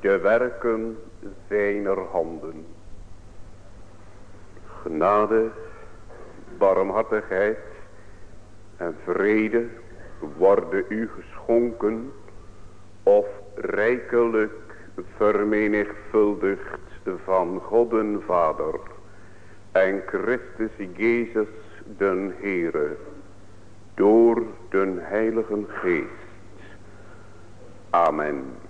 de werken zijner handen. Genade, barmhartigheid en vrede worden u geschonken of rijkelijk vermenigvuldigd van God en Vader en Christus Jezus den Heere door den Heiligen Geest. Amen.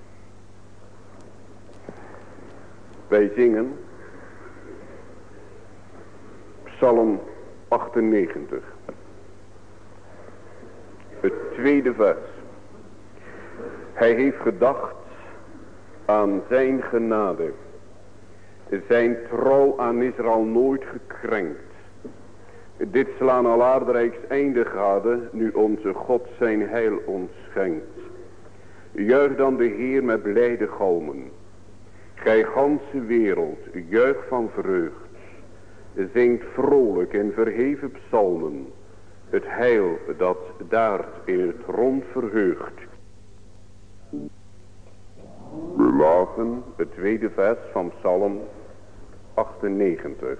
Wij zingen Psalm 98. Het tweede vers. Hij heeft gedacht aan zijn genade. Zijn trouw aan Israël nooit gekrenkt. Dit slaan al aardrijks einde gade, nu onze God zijn heil ons schenkt. Juich dan de Heer met blijde galmen. Gij ganse wereld, juich van vreugd. Zingt vrolijk en verheven psalmen. Het heil dat daart in het rond verheugt. We lagen het tweede vers van psalm 98.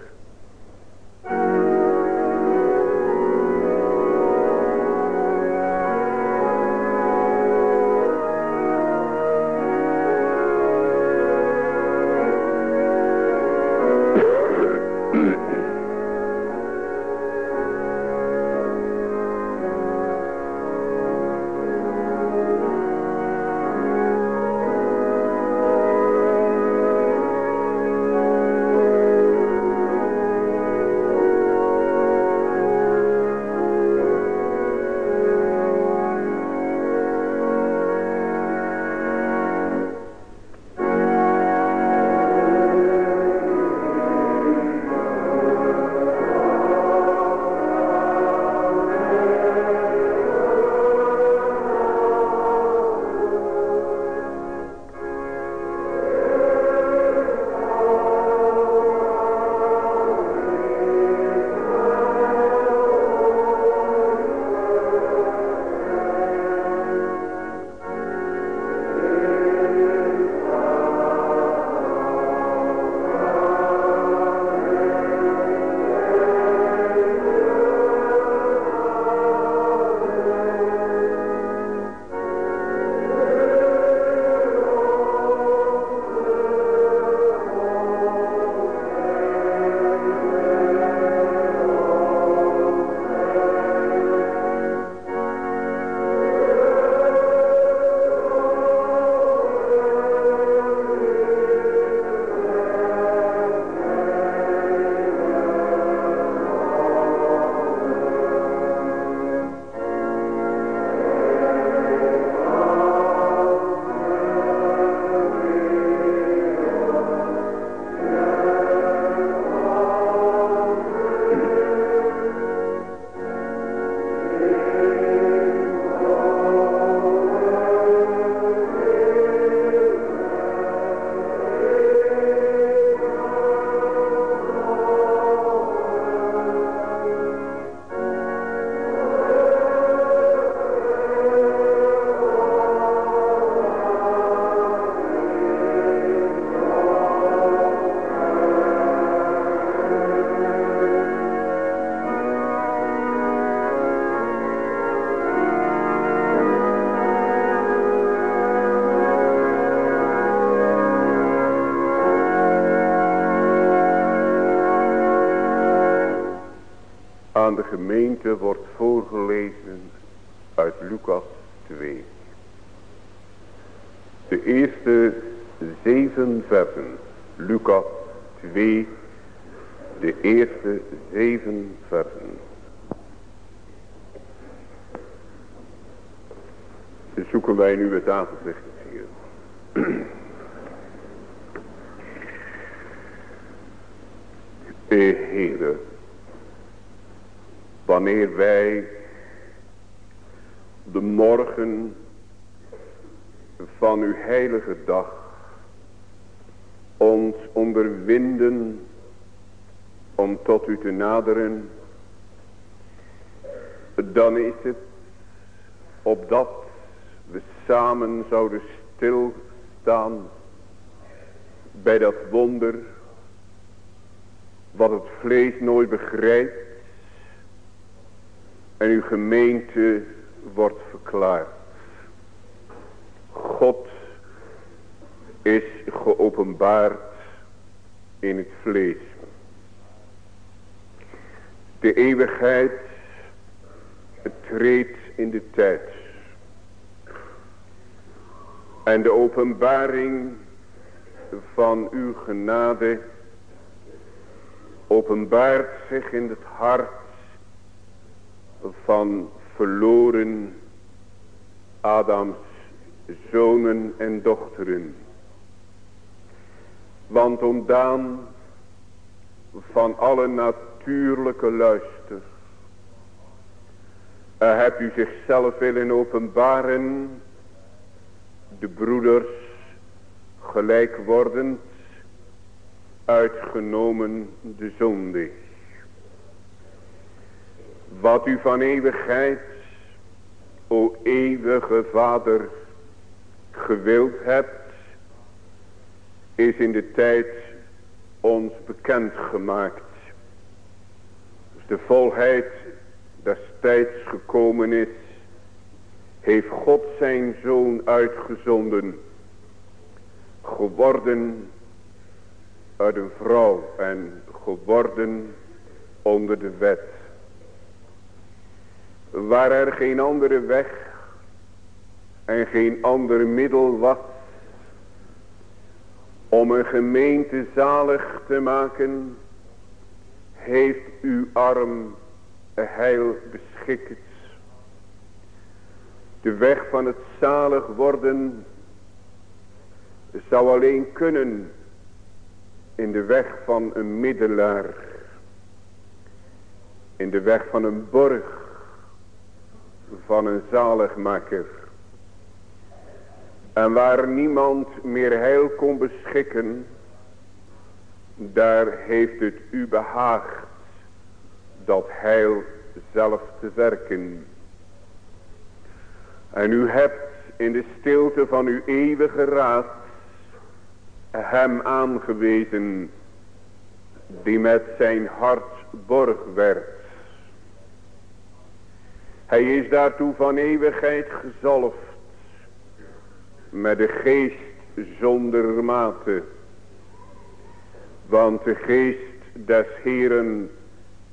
Te naderen, dan is het opdat we samen zouden stilstaan bij dat wonder wat het vlees nooit begrijpt en uw gemeente wordt verklaard. God is geopenbaard in het vlees. De eeuwigheid treedt in de tijd. En de openbaring van uw genade openbaart zich in het hart van verloren Adams zonen en dochteren. Want ontdaan van alle natuurlijke luister. Uh, hebt u zichzelf willen openbaren. De broeders gelijk wordend. Uitgenomen de zonde. Wat u van eeuwigheid, o eeuwige Vader, gewild hebt, is in de tijd ons bekend gemaakt. De volheid des tijds gekomen is, heeft God zijn zoon uitgezonden, geworden uit een vrouw en geworden onder de wet. Waar er geen andere weg en geen ander middel was om een gemeente zalig te maken, heeft uw arm heil beschikt. De weg van het zalig worden zou alleen kunnen in de weg van een middelaar. In de weg van een borg van een zaligmaker. En waar niemand meer heil kon beschikken, daar heeft het u behaagd dat heil zelf te werken. En u hebt in de stilte van uw eeuwige raad hem aangewezen die met zijn hart borg werd. Hij is daartoe van eeuwigheid gezalfd met de geest zonder mate. Want de geest des Heeren,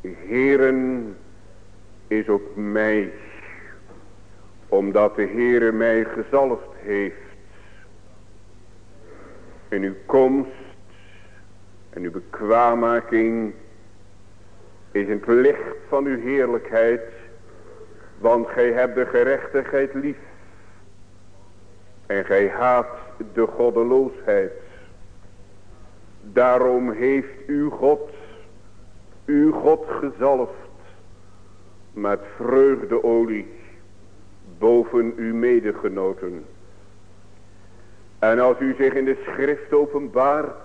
Heeren is op mij. Omdat de Heere mij gezalfd heeft. In uw komst en uw bekwaammaking is het licht van uw heerlijkheid. Want gij hebt de gerechtigheid lief. En gij haat de goddeloosheid. Daarom heeft uw God, uw God gezalfd met vreugdeolie boven uw medegenoten. En als u zich in de schrift openbaart,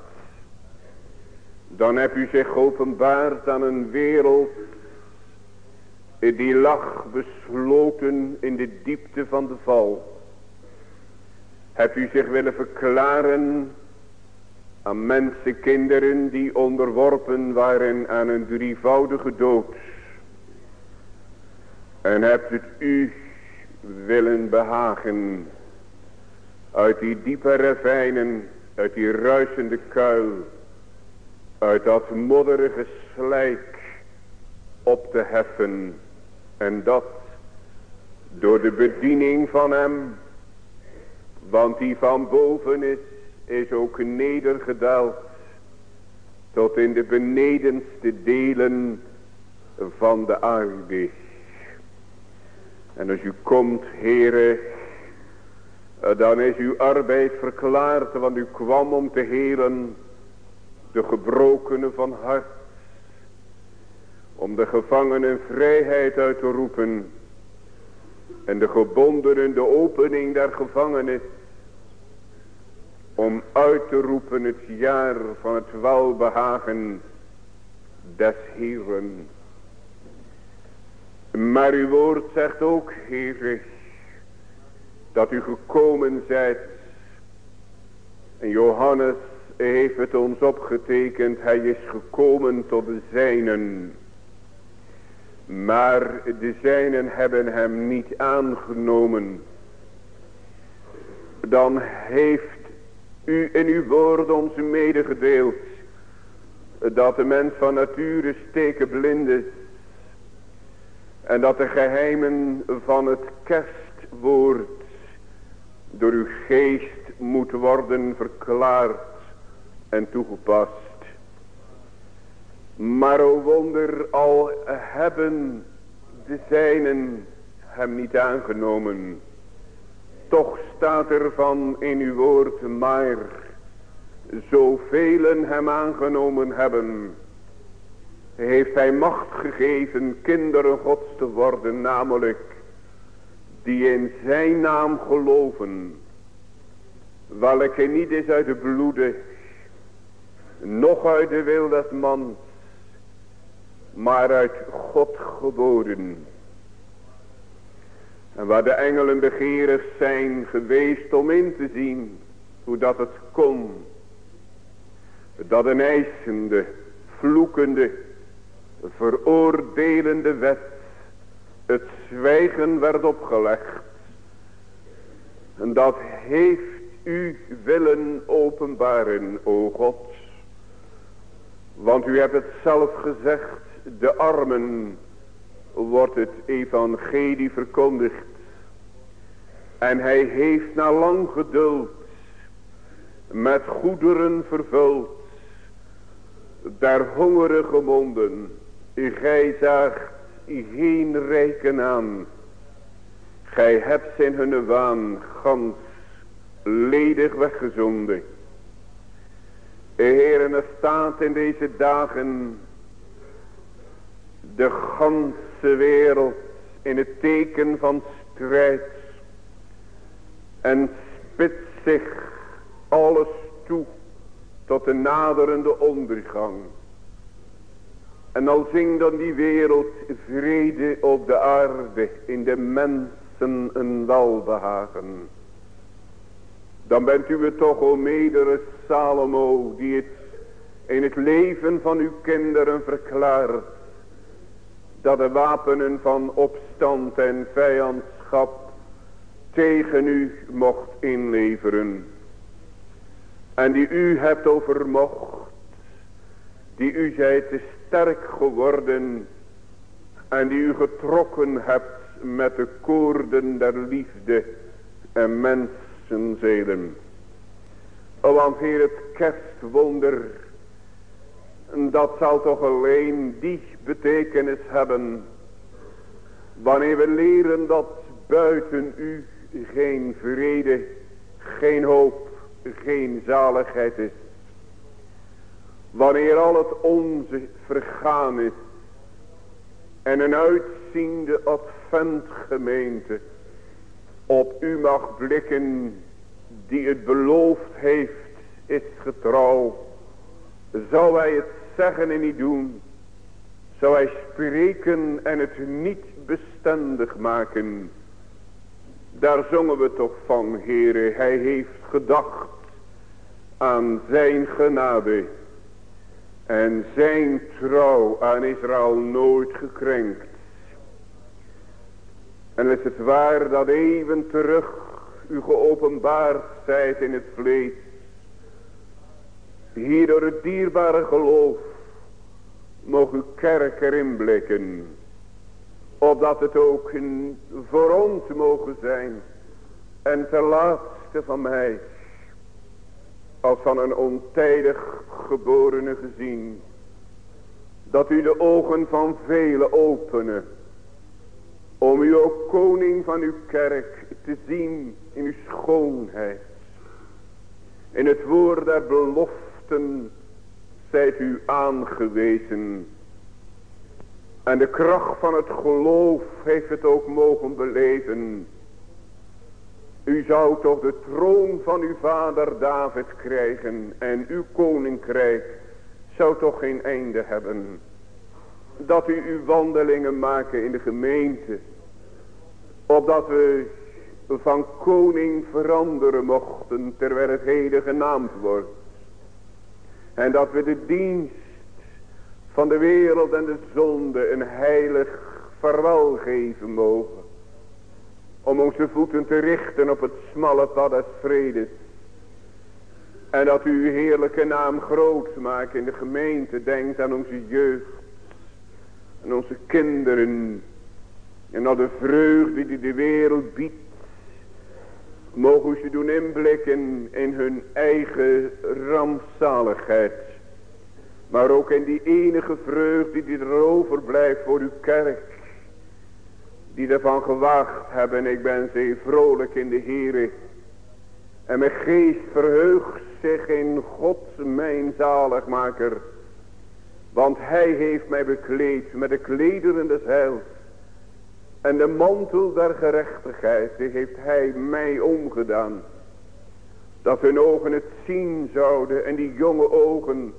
dan hebt u zich openbaard aan een wereld die lag besloten in de diepte van de val. Hebt u zich willen verklaren aan mensenkinderen die onderworpen waren aan een drievoudige dood. En hebt het u willen behagen uit die diepe ravijnen, uit die ruisende kuil, uit dat modderige slijk op te heffen. En dat door de bediening van hem want die van boven is, is ook nedergedaald tot in de benedenste delen van de aarde. En als u komt, heren, dan is uw arbeid verklaard, want u kwam om te helen de gebrokenen van hart Om de gevangenen vrijheid uit te roepen. En de gebondenen de opening der gevangenis. Om uit te roepen het jaar van het welbehagen des Heeren. Maar uw woord zegt ook, Heer, dat u gekomen zijt. En Johannes heeft het ons opgetekend, hij is gekomen tot de zijnen. Maar de zijnen hebben hem niet aangenomen. Dan heeft u in uw woord ons medegedeeld. Dat de mens van nature steken blind is. En dat de geheimen van het kerstwoord door uw geest moet worden verklaard en toegepast. Maar o wonder, al hebben de zijnen hem niet aangenomen. Toch staat er van in uw woord, maar zoveel hem aangenomen hebben, heeft hij macht gegeven kinderen gods te worden, namelijk die in zijn naam geloven, welke niet is uit de bloede, nog uit de wil des mans, maar uit God geboren. En waar de engelen begeerig zijn geweest om in te zien hoe dat het kon. Dat een eisende, vloekende, veroordelende wet het zwijgen werd opgelegd. En dat heeft u willen openbaren, o God. Want u hebt het zelf gezegd, de armen wordt het evangelie verkondigd. En hij heeft na lang geduld met goederen vervuld, der hongerige monden, gij zaagt geen rijken aan. Gij hebt in hun waan gans ledig weggezonden. Heeren, er staat in deze dagen de ganse wereld in het teken van strijd. En spitst zich alles toe tot de naderende ondergang. En al zingt dan die wereld vrede op de aarde, in de mensen een welbehagen. Dan bent u het toch, o medere Salomo, die het in het leven van uw kinderen verklaart. Dat de wapenen van opstand en vijandschap tegen u mocht inleveren. En die u hebt overmocht. Die u zijt te sterk geworden. En die u getrokken hebt met de koorden der liefde en mensenzelen. Want Heer, het kerstwonder, dat zal toch alleen die betekenis hebben. Wanneer we leren dat buiten u geen vrede, geen hoop, geen zaligheid is. Wanneer al het onze vergaan is. En een uitziende adventgemeente op u mag blikken die het beloofd heeft is getrouw. Zou wij het zeggen en niet doen. Zou hij spreken en het niet bestendig maken. Daar zongen we toch van, Heere. Hij heeft gedacht aan zijn genade. En zijn trouw aan Israël nooit gekrenkt. En is het waar dat even terug u geopenbaard zijt in het vlees. Hier door het dierbare geloof mogen uw kerk erin blikken. Opdat het ook voor ons mogen zijn. En ten laatste van mij als van een ontijdig geborene gezien. Dat u de ogen van velen openen. Om u ook koning van uw kerk te zien in uw schoonheid. In het woord der beloften zijt u aangewezen. En de kracht van het geloof heeft het ook mogen beleven. U zou toch de troon van uw vader David krijgen. En uw koninkrijk zou toch geen einde hebben. Dat u uw wandelingen maken in de gemeente. Opdat we van koning veranderen mochten terwijl het heden genaamd wordt. En dat we de dienst van de wereld en de zonde een heilig verwel geven mogen. Om onze voeten te richten op het smalle pad des vredes. En dat u uw heerlijke naam groot maakt in de gemeente. Denkt aan onze jeugd. En onze kinderen. En al de vreugde die de wereld biedt. Mogen ze doen inblikken in hun eigen rampzaligheid. Maar ook in die enige vreugde die er overblijft voor uw kerk. Die ervan gewacht hebben. Ik ben zeer vrolijk in de Heere. En mijn geest verheugt zich in God mijn zaligmaker. Want hij heeft mij bekleed met de klederen des heils. En de mantel der gerechtigheid, heeft hij mij omgedaan. Dat hun ogen het zien zouden en die jonge ogen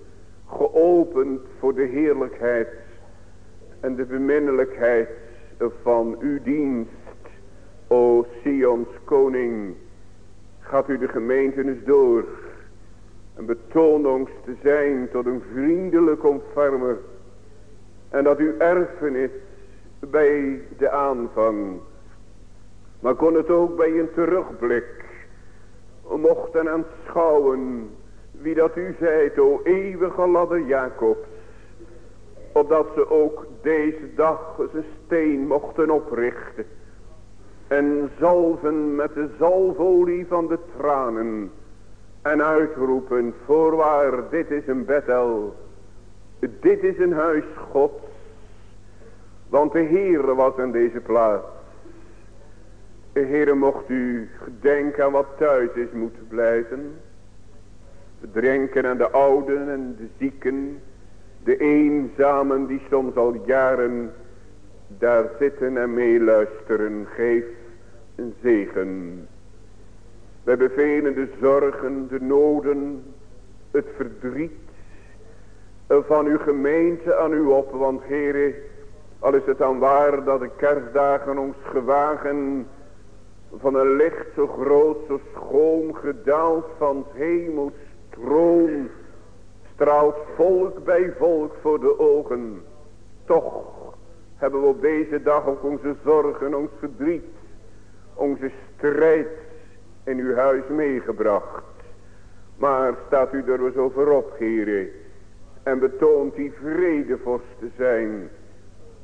geopend voor de heerlijkheid en de beminnelijkheid van uw dienst. O Sions koning, gaat u de gemeente eens door en betoon ons te zijn tot een vriendelijk ontfermer en dat uw erfenis bij de aanvang, maar kon het ook bij een terugblik mochten aanschouwen wie dat u zei, o eeuwige ladder Jacobs. Opdat ze ook deze dag zijn steen mochten oprichten. En zalven met de zalfolie van de tranen. En uitroepen, voorwaar, dit is een Bethel. Dit is een huis Gods. Want de Heere was in deze plaats. Heere mocht u gedenken aan wat thuis is moeten blijven. Drenken aan de ouden en de zieken. De eenzamen die soms al jaren daar zitten en meeluisteren. Geef een zegen. We bevelen de zorgen, de noden, het verdriet van uw gemeente aan u op. Want heren, al is het dan waar dat de kerstdagen ons gewagen van een licht zo groot, zo schoon gedaald van het hemels troon straalt volk bij volk voor de ogen. Toch hebben we op deze dag ook onze zorgen, ons verdriet, onze strijd in uw huis meegebracht. Maar staat u er eens over op, heren, en betoont die vredevorst te zijn,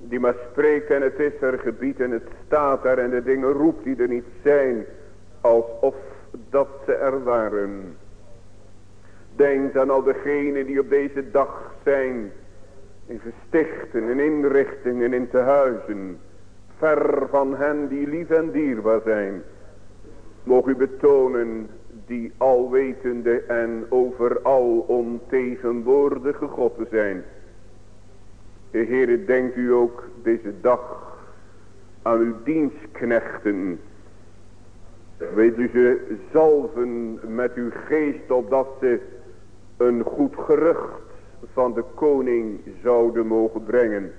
die maar spreekt en het is er gebied en het staat daar en de dingen roept die er niet zijn, alsof dat ze er waren. Denk aan al degenen die op deze dag zijn. In gestichten, in inrichtingen, in tehuizen. Ver van hen die lief en dierbaar zijn. Mogen u betonen die alwetende en overal ontegenwoordige God te zijn. Heere, denkt u ook deze dag aan uw dienstknechten. Weet u ze zalven met uw geest opdat ze een goed gerucht van de koning zouden mogen brengen.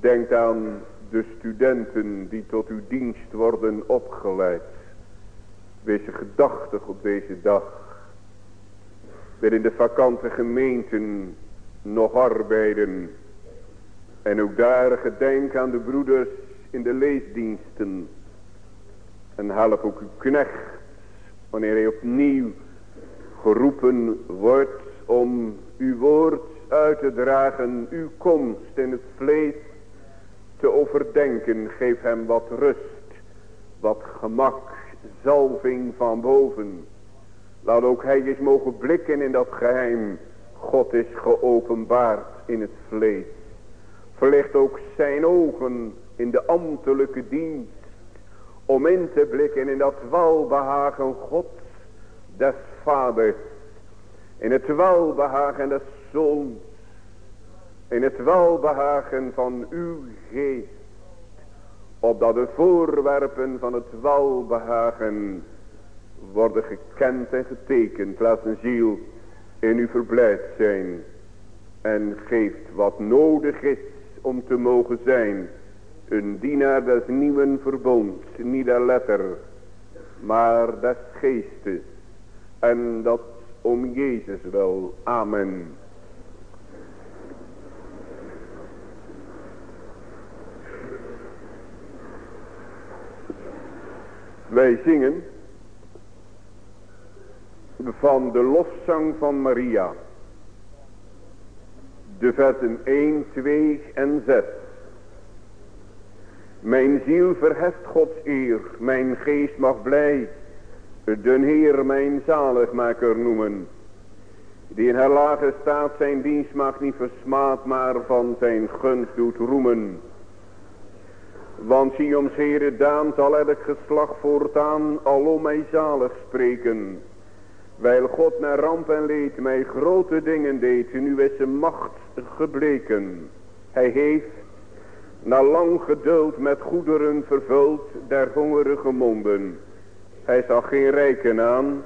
Denk aan de studenten die tot uw dienst worden opgeleid. Wees gedachtig op deze dag. Weer in de vakante gemeenten nog arbeiden. En ook daar gedenk aan de broeders in de leesdiensten. En help ook uw knecht wanneer hij opnieuw geroepen wordt om uw woord uit te dragen, uw komst in het vlees te overdenken. Geef hem wat rust, wat gemak, zalving van boven. Laat ook hij eens mogen blikken in dat geheim. God is geopenbaard in het vlees. Verlicht ook zijn ogen in de ambtelijke dienst. Om in te blikken in dat welbehagen God des vaders. In het welbehagen des zoons. in het welbehagen van uw geest. Opdat de voorwerpen van het welbehagen worden gekend en getekend. Laat een ziel in u verblijd zijn. En geeft wat nodig is om te mogen zijn. Een dienaar des nieuwen verbond. Niet der letter. Maar des geestes. En dat om Jezus wel. Amen. Wij zingen van de lofzang van Maria. De versen 1, 2 en 6. Mijn ziel verheft Gods eer, mijn geest mag blij den Heer mijn zaligmaker noemen. Die in haar lage staat zijn dienst maakt niet versmaad, maar van zijn gunst doet roemen. Want zie ons Heere Daan zal elk geslacht voortaan alom mij zalig spreken. Wijl God naar ramp en leed mij grote dingen deed, nu is zijn macht gebleken. Hij heeft, na lang geduld met goederen vervuld, der hongerige monden. Hij zag geen rijken aan,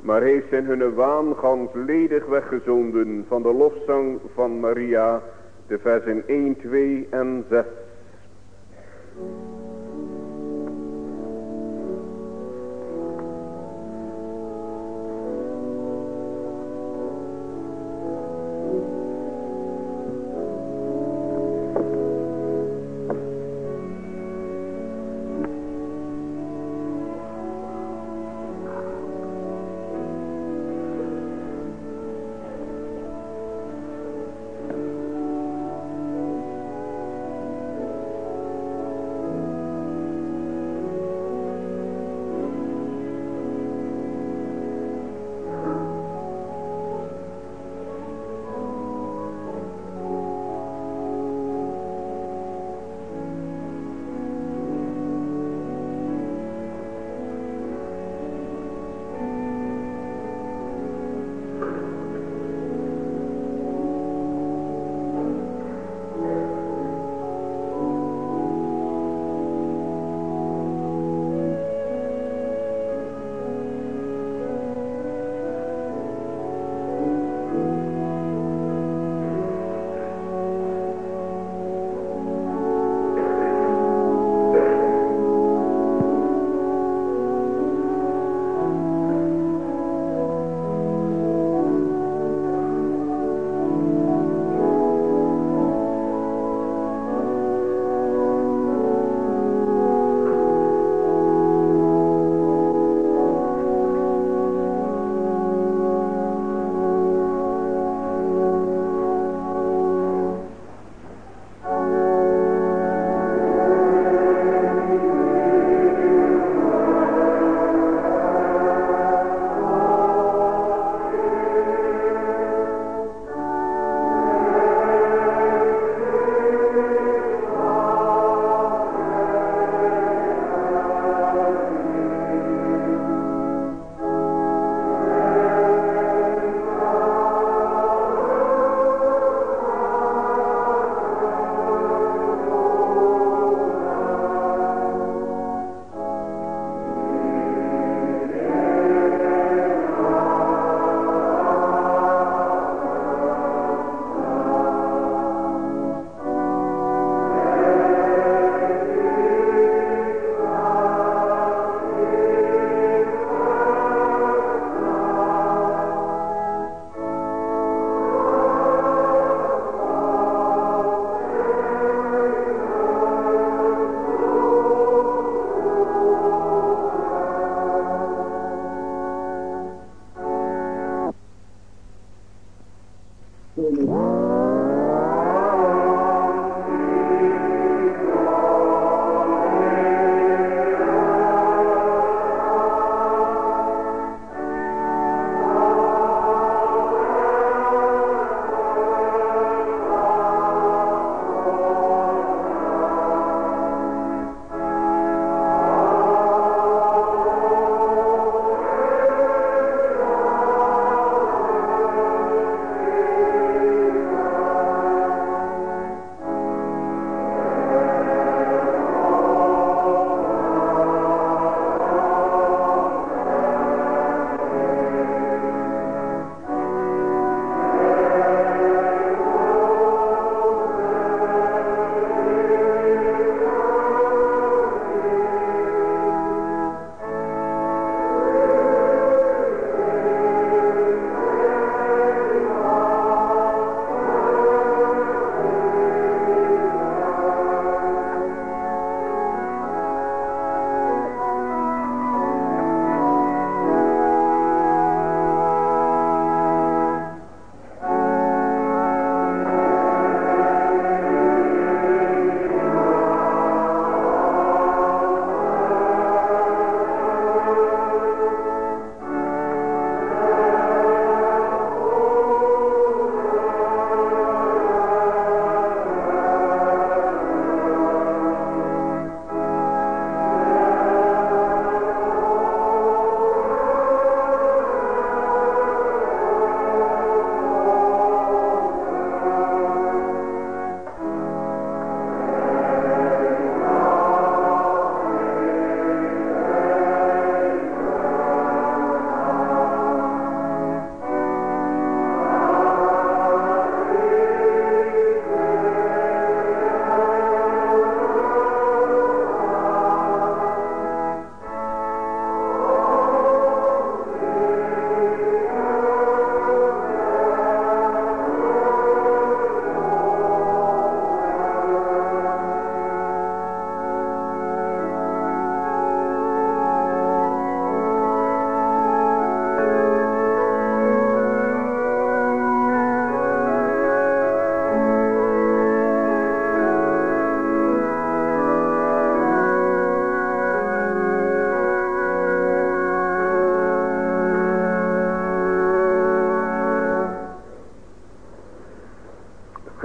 maar heeft in hun waan gans ledig weggezonden van de lofzang van Maria, de versen 1, 2 en 6.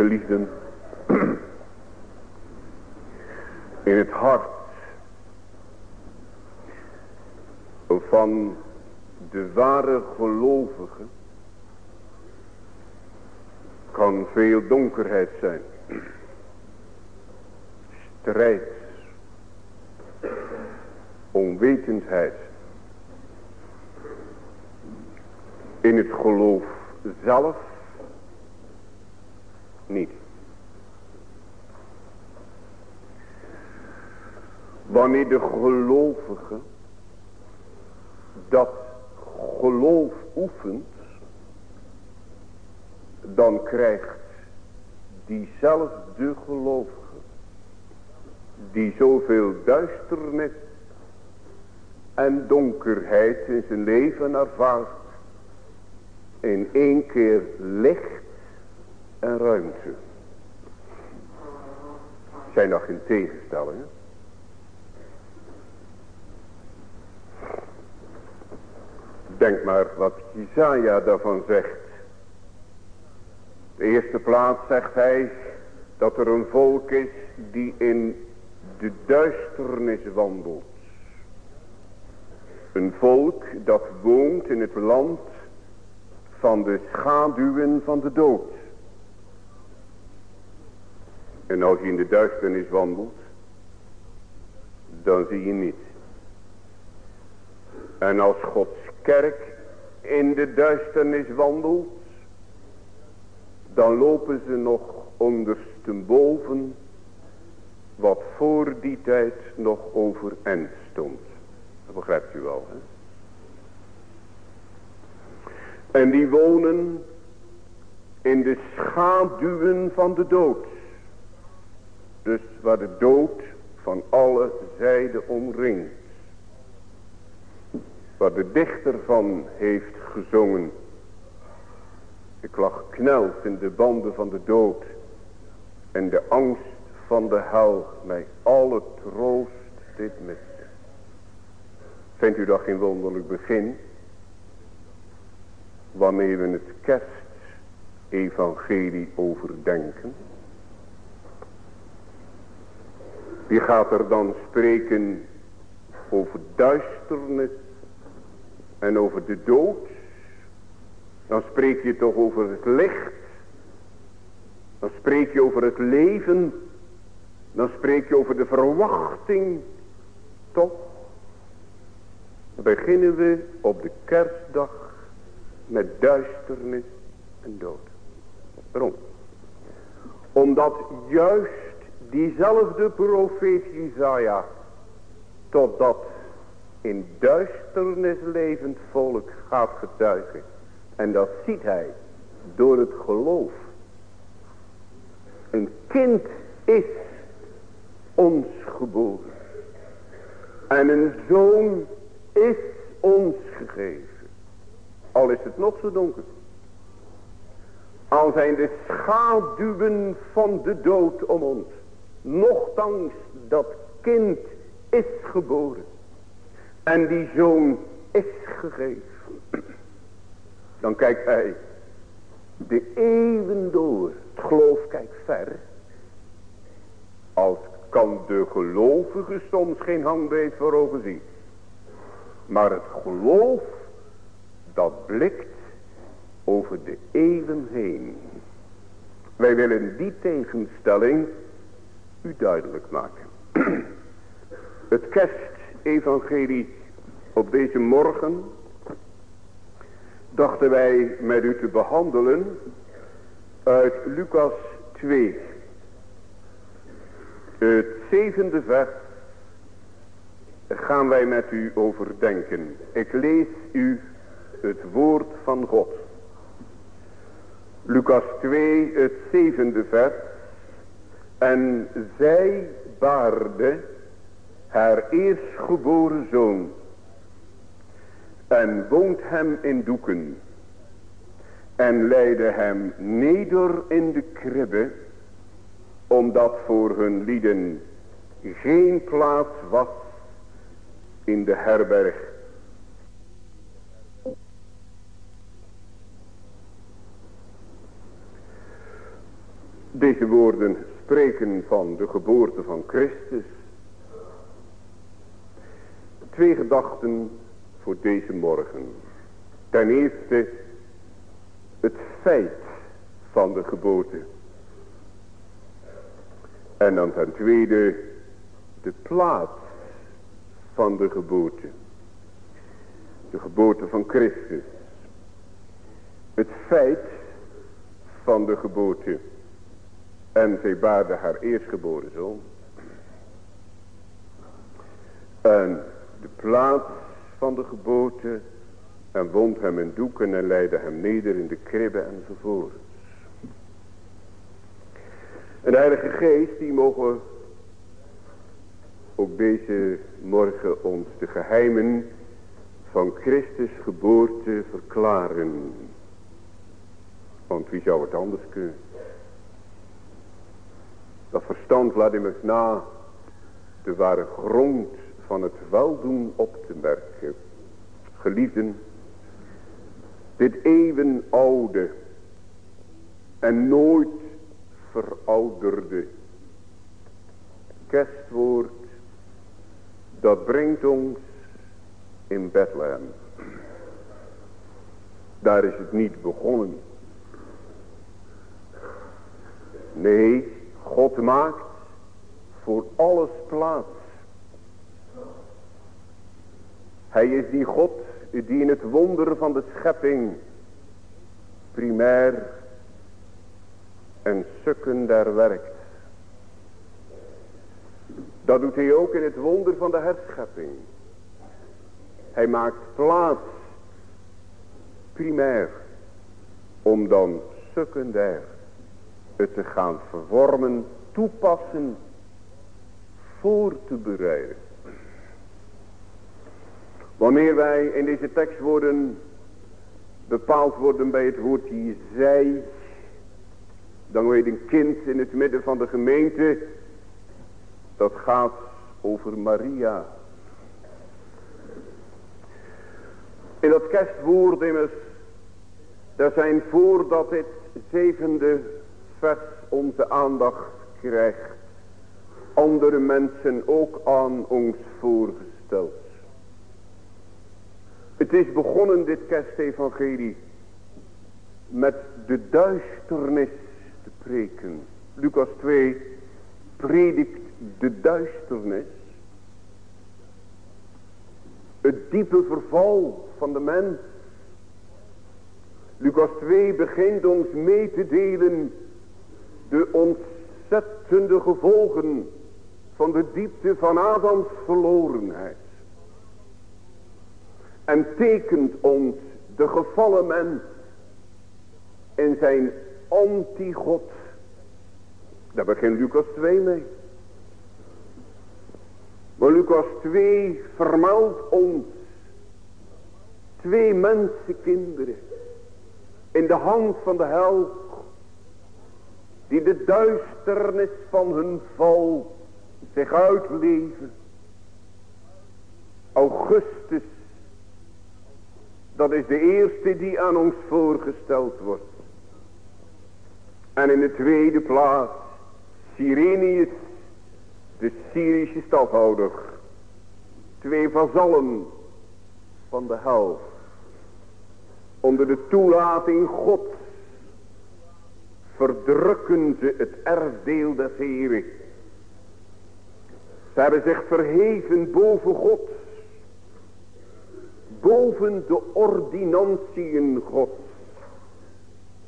Geliefden, in het hart van de ware gelovige kan veel donkerheid zijn. Strijd. Onwetendheid. In het geloof zelf niet. De gelovige dat geloof oefent, dan krijgt diezelfde gelovige, die zoveel duisternis en donkerheid in zijn leven ervaart, in één keer licht en ruimte. Zijn nog geen tegenstellingen? Denk maar wat Jezaja daarvan zegt. De eerste plaats zegt hij dat er een volk is die in de duisternis wandelt. Een volk dat woont in het land van de schaduwen van de dood. En als je in de duisternis wandelt, dan zie je niets. En als Gods kerk in de duisternis wandelt, dan lopen ze nog ondersteboven wat voor die tijd nog overeind stond. Dat begrijpt u wel, hè? En die wonen in de schaduwen van de dood. Dus waar de dood van alle zijden omringt. Waar de dichter van heeft gezongen. Ik lag kneld in de banden van de dood. En de angst van de hel mij alle troost dit mis. Vindt u dat geen wonderlijk begin? Wanneer we het kerst-evangelie overdenken. Wie gaat er dan spreken over duisternis en over de dood. Dan spreek je toch over het licht. Dan spreek je over het leven. Dan spreek je over de verwachting. Toch? Beginnen we op de kerstdag met duisternis en dood. Waarom? Omdat juist diezelfde profeet Isaiah tot dat in duisternis levend volk gaat getuigen. En dat ziet hij door het geloof. Een kind is ons geboren. En een zoon is ons gegeven. Al is het nog zo donker. Al zijn de schaduwen van de dood om ons. Nochtans dat kind is geboren. En die zoon is gegeven. Dan kijkt hij de eeuwen door. Het geloof kijkt ver. Als kan de gelovige soms geen handbeet voor ogen zien. Maar het geloof dat blikt over de eeuwen heen. Wij willen die tegenstelling u duidelijk maken. Het kerstevangelie op deze morgen dachten wij met u te behandelen uit Lucas 2. Het zevende vers gaan wij met u overdenken. Ik lees u het woord van God. Lucas 2, het zevende vers. En zij baarde haar eerstgeboren zoon en woont hem in doeken en leidde hem neder in de kribbe omdat voor hun lieden geen plaats was in de herberg. Deze woorden spreken van de geboorte van Christus. Twee gedachten voor deze morgen. Ten eerste het feit van de geboorte. En dan ten tweede de plaats van de geboorte. De geboorte van Christus. Het feit van de geboorte. En zij baarde haar eerstgeboren zoon. En de plaats van de geboorte. En wond hem in doeken en leidde hem neder in de kribbe enzovoort. En Heilige Geest die mogen ook deze morgen ons de geheimen van Christus geboorte verklaren. Want wie zou het anders kunnen? Dat verstand laat immers na de ware grond van het weldoen op te merken. Geliefden, dit eeuwenoude en nooit verouderde kerstwoord, dat brengt ons in Bethlehem. Daar is het niet begonnen. Nee, God maakt voor alles plaats. Hij is die God die in het wonder van de schepping primair en secundair werkt. Dat doet hij ook in het wonder van de herschepping. Hij maakt plaats primair om dan secundair het te gaan vervormen, toepassen, voor te bereiden. Wanneer wij in deze tekst worden bepaald worden bij het woordje zij, dan weet een kind in het midden van de gemeente, dat gaat over Maria. In dat kerstwoord immers, daar zijn voordat het zevende vers onze aandacht krijgt, andere mensen ook aan ons voorgesteld. Het is begonnen dit kerstevangelie met de duisternis te preken. Lucas 2 predikt de duisternis. Het diepe verval van de mens. Lucas 2 begint ons mee te delen de ontzettende gevolgen van de diepte van Adams verlorenheid. En tekent ons de gevallen mens in zijn anti-God. Daar begint Lucas 2 mee. Maar Lucas 2 vermeldt ons twee mensenkinderen in de hand van de hel die de duisternis van hun val zich uitleven. Augustus, dat is de eerste die aan ons voorgesteld wordt. En in de tweede plaats, Sirenius, de Syrische stadhouder. Twee vazallen van de hel. Onder de toelating Gods verdrukken ze het erfdeel des Heren. Ze hebben zich verheven boven God. Boven de ordinantieën God.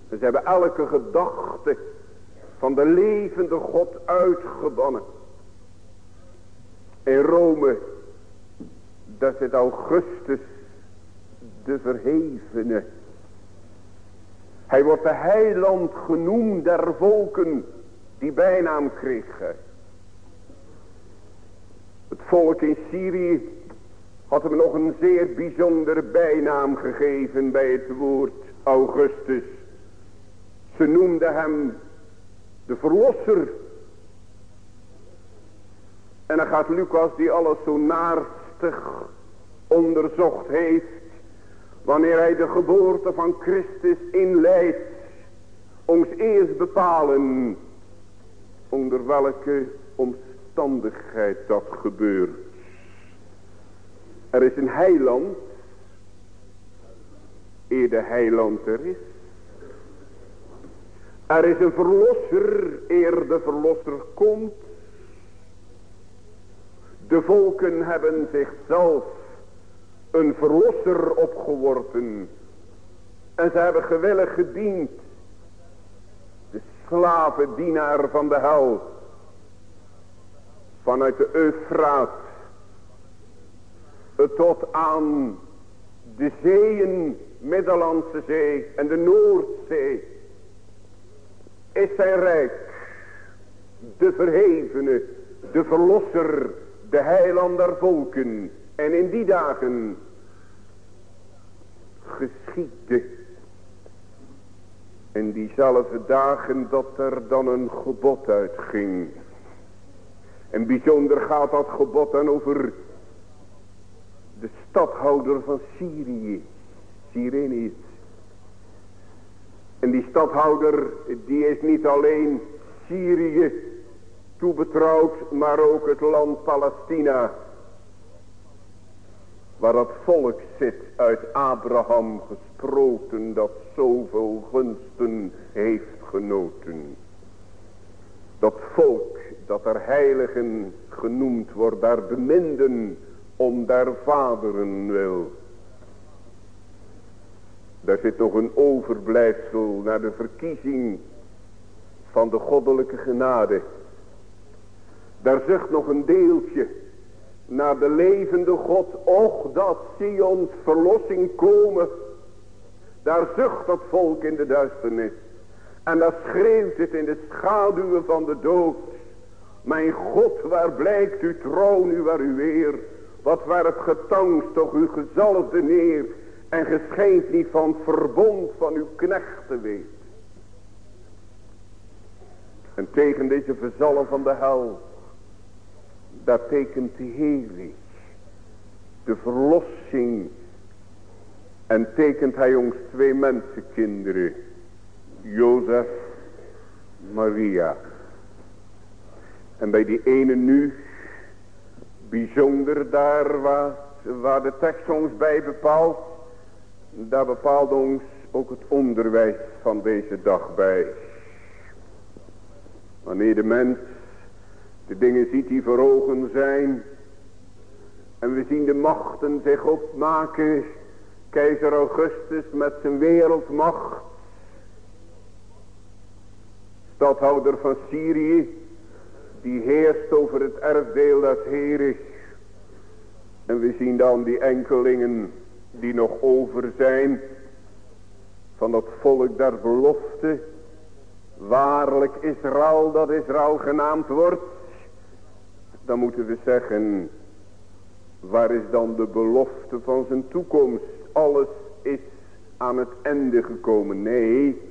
Ze hebben elke gedachte van de levende God uitgebannen. In Rome, dat zit Augustus de verhevene. Hij wordt de heiland genoemd der volken die bijnaam kreeg. Het volk in Syrië had hem nog een zeer bijzondere bijnaam gegeven bij het woord Augustus. Ze noemden hem de verlosser. En dan gaat Lucas die alles zo naarstig onderzocht heeft. Wanneer hij de geboorte van Christus inleidt. Ons eerst bepalen onder welke omstandigheid dat gebeurt. Er is een heiland, eer de heiland er is. Er is een verlosser, eer de verlosser komt. De volken hebben zichzelf een verlosser opgeworpen. En ze hebben gewillig gediend. De slavendienaar van de hel. Vanuit de Eufraat. Tot aan de zeeën, Middellandse Zee en de Noordzee. Is zijn rijk. De verhevene, de verlosser, de heiland der volken. En in die dagen geschiedde. In diezelfde dagen dat er dan een gebod uitging. En bijzonder gaat dat gebod dan over de stadhouder van Syrië. Sirenius. En die stadhouder die is niet alleen Syrië toebetrouwd, maar ook het land Palestina. Waar dat volk zit uit Abraham gesproken dat zoveel gunsten heeft genoten. Dat volk dat er heiligen genoemd wordt, daar beminden om der vaderen wil. Daar zit toch een overblijfsel naar de verkiezing van de goddelijke genade. Daar zucht nog een deeltje naar de levende God. Och dat Sions verlossing komen. Daar zucht dat volk in de duisternis. En daar schreeuwt het in de schaduwen van de dood. Mijn God, waar blijkt uw trouw nu, waar u weer? Wat werpt getangs toch uw gezalfde neer? En geschijnt niet van verbond van uw knechten weet. En tegen deze verzallen van de hel daar tekent de Heer de verlossing. En tekent hij ons twee mensenkinderen. Jozef, Maria. En bij die ene nu, bijzonder daar waar, waar de tekst ons bij bepaalt. Daar bepaalt ons ook het onderwijs van deze dag bij. Wanneer de mens de dingen ziet die voor ogen zijn. En we zien de machten zich opmaken. Keizer Augustus met zijn wereldmacht. Stadhouder van Syrië. Die heerst over het erfdeel dat Heer En we zien dan die enkelingen die nog over zijn. Van dat volk der belofte. Waarlijk Israël dat Israël genaamd wordt dan moeten we zeggen, waar is dan de belofte van zijn toekomst? Alles is aan het einde gekomen. Nee,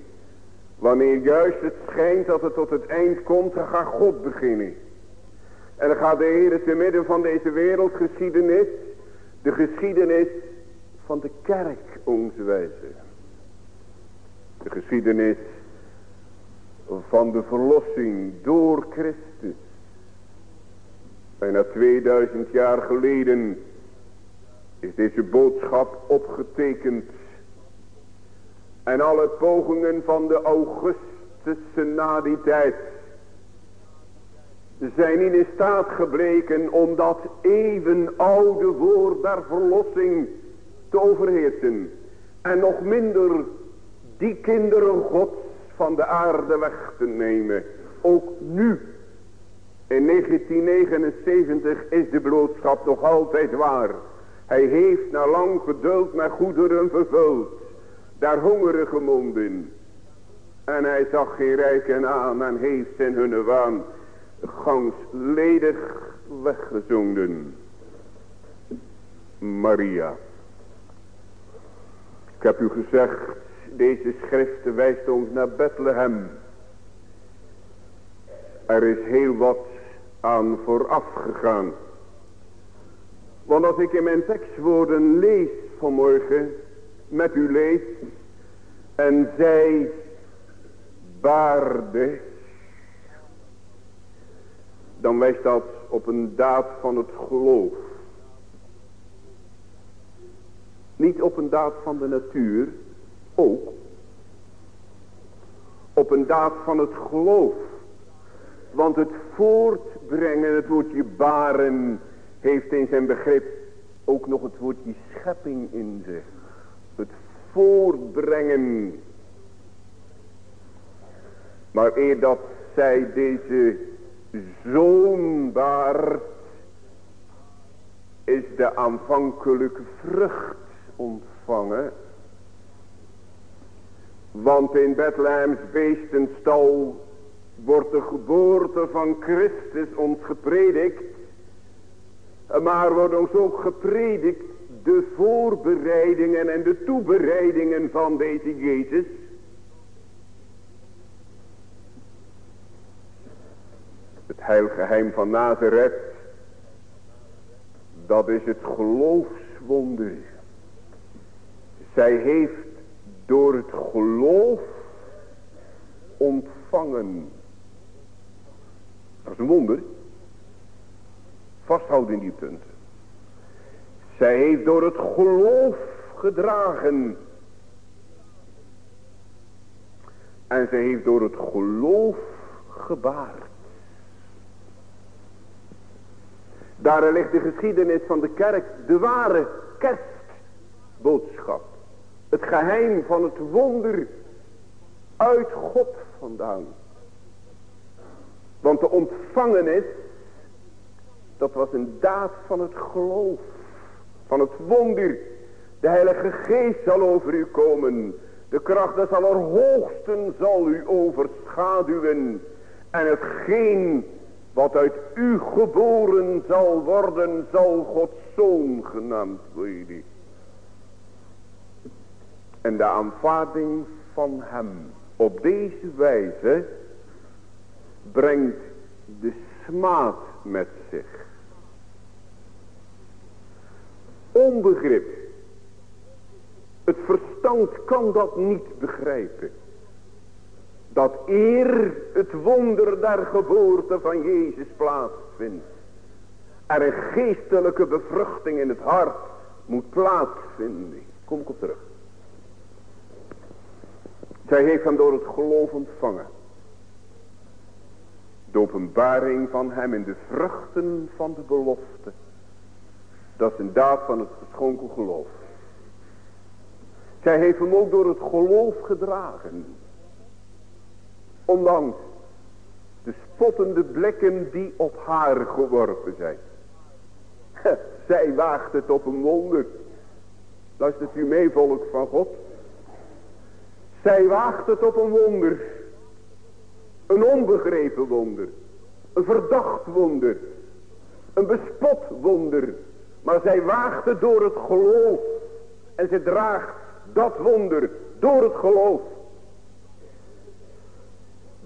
wanneer juist het schijnt dat het tot het eind komt, dan gaat God beginnen. En dan gaat de Heer te midden van deze wereldgeschiedenis, de geschiedenis van de kerk onze wijze. De geschiedenis van de verlossing door Christus. Bijna 2000 jaar geleden is deze boodschap opgetekend. En alle pogingen van de Augustusse na die tijd zijn niet in staat gebleken om dat even oude woord der verlossing te overheersen. En nog minder die kinderen gods van de aarde weg te nemen. Ook nu in 1979 is de boodschap nog altijd waar. Hij heeft na lang geduld met goederen vervuld. Daar hongerige monden. En hij zag geen rijken aan en heeft in hun waan gangs ledig weggezonden. Maria. Ik heb u gezegd, deze schrift wijst ons naar Bethlehem. Er is heel wat aan vooraf gegaan. Want als ik in mijn tekstwoorden lees vanmorgen, met u lees, en zij baarde, dan wijst dat op een daad van het geloof. Niet op een daad van de natuur, ook. Op een daad van het geloof. Want het voortbrengen, het woordje baren, heeft in zijn begrip ook nog het woordje schepping in zich. Voortbrengen. Maar eer dat zij deze zoon baart, is de aanvankelijke vrucht ontvangen. Want in Bethlehems beestenstal wordt de geboorte van Christus ons gepredikt. Maar wordt ons ook gepredikt de voorbereidingen en de toebereidingen van deze Jezus. Het heilgeheim van Nazareth, dat is het geloofswonder. Zij heeft door het geloof ontvangen. Dat is een wonder. Vasthouden in die punten. Zij heeft door het geloof gedragen. En zij heeft door het geloof gebaard. Daar ligt de geschiedenis van de kerk, de ware kerstboodschap. Het geheim van het wonder uit God vandaan. Want de ontvangenis, dat was een daad van het geloof. Van het wonder. De heilige geest zal over u komen. De kracht des allerhoogsten zal u overschaduwen. En hetgeen wat uit u geboren zal worden, zal Gods zoon genaamd worden. En de aanvaarding van hem op deze wijze brengt de smaad met zich. Onbegrip. Het verstand kan dat niet begrijpen. Dat eer het wonder der geboorte van Jezus plaatsvindt. Er een geestelijke bevruchting in het hart moet plaatsvinden. Kom ik op terug. Zij heeft hem door het geloof ontvangen. De openbaring van hem in de vruchten van de belofte. Dat is een daad van het geschonken geloof. Zij heeft hem ook door het geloof gedragen. Ondanks de spottende blikken die op haar geworpen zijn. Zij waagt het op een wonder. Luistert u mee volk van God. Zij waagt het op een wonder. Een onbegrepen wonder. Een verdacht wonder. Een bespot wonder. Maar zij waagt het door het geloof. En ze draagt dat wonder door het geloof.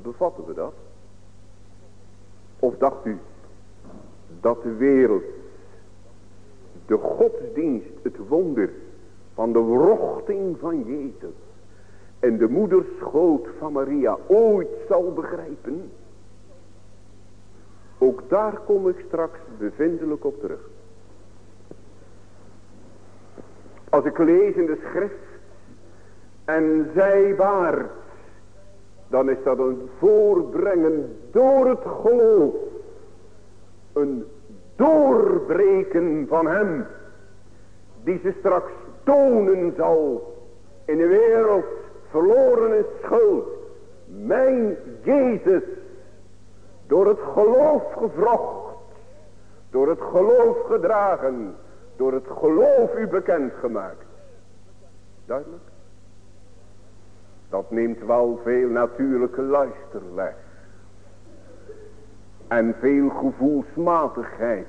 Bevatten we dat? Of dacht u dat de wereld, de godsdienst, het wonder van de wrochting van Jezus en de moederschoot van Maria ooit zal begrijpen. Ook daar kom ik straks bevindelijk op terug. Als ik lees in de schrift en zij baart, dan is dat een voorbrengen door het geloof. Een doorbreken van hem, die ze straks tonen zal in de wereld verloren is schuld. Mijn Jezus, door het geloof gevrocht, door het geloof gedragen, door het geloof u bekend gemaakt. Duidelijk? Dat neemt wel veel natuurlijke luister weg. En veel gevoelsmatigheid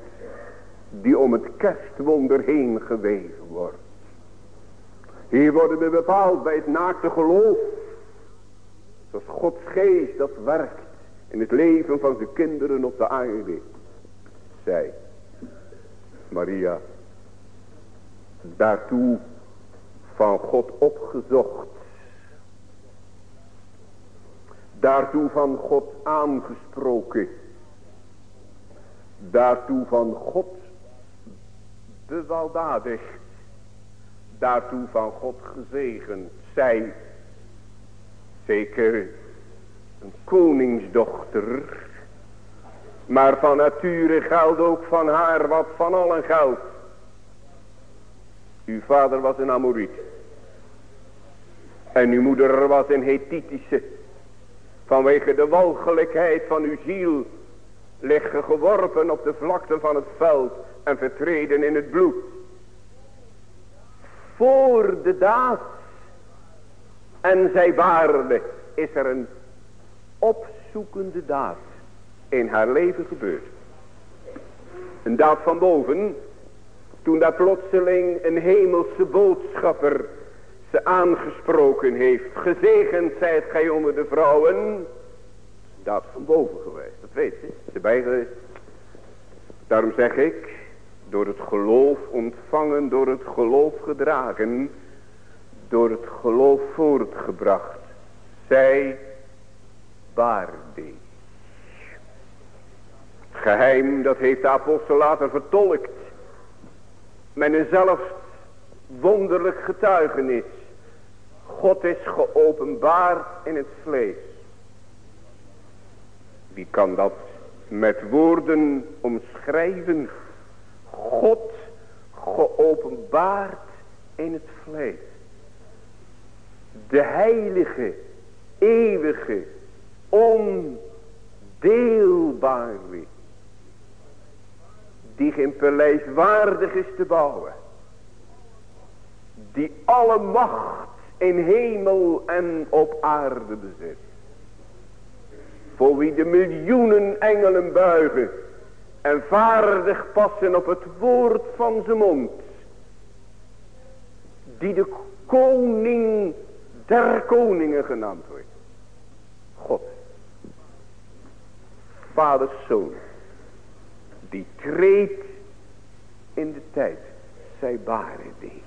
die om het kerstwonder heen geweven wordt. Hier worden we bepaald bij het naakte geloof. Zoals Gods geest dat werkt in het leven van zijn kinderen op de aarde. Zij, Maria, daartoe van God opgezocht. Daartoe van God aangesproken. daartoe van God bewaldadigd, daartoe van God gezegend, zij zeker een koningsdochter, maar van nature geldt ook van haar wat van allen geldt. Uw vader was een Amoriet. En uw moeder was een Hethitische. Vanwege de walgelijkheid van uw ziel liggen geworpen op de vlakte van het veld en vertreden in het bloed. Voor de daad en zij waarde is er een opzoekende daad in haar leven gebeurd. Een daad van boven, toen daar plotseling een hemelse boodschapper ze aangesproken heeft. Gezegend zijt gij onder de vrouwen. Daad van boven geweest, dat weet je, erbij geweest. Daarom zeg ik, door het geloof ontvangen, door het geloof gedragen, door het geloof voortgebracht. Zij waardig. Geheim, dat heeft de apostel later vertolkt. Met een zelf wonderlijk getuigenis. God is geopenbaard in het vlees. Wie kan dat met woorden omschrijven? God geopenbaard in het vlees. De heilige, eeuwige, ondeelbare. Die geen paleis waardig is te bouwen. Die alle macht in hemel en op aarde bezit. Voor wie de miljoenen engelen buigen en vaardig passen op het woord van zijn mond. Die de koning der koningen genaamd wordt. God. Vaders zoon. Die treedt in de tijd. Zij die.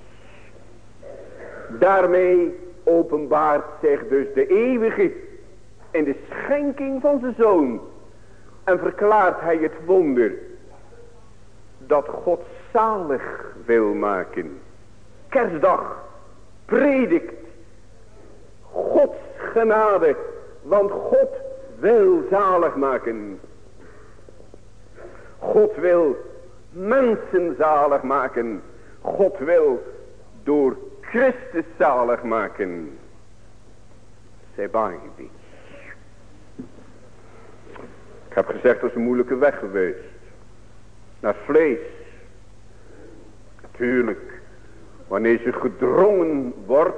Daarmee openbaart zich dus de eeuwige in de schenking van zijn zoon en verklaart hij het wonder dat God zalig wil maken. Kerstdag predikt Gods genade, want God wil zalig maken. God wil mensen zalig maken. God wil door Christus zalig maken. Die. Ik heb gezegd dat is een moeilijke weg geweest. Naar vlees. Natuurlijk. Wanneer ze gedrongen wordt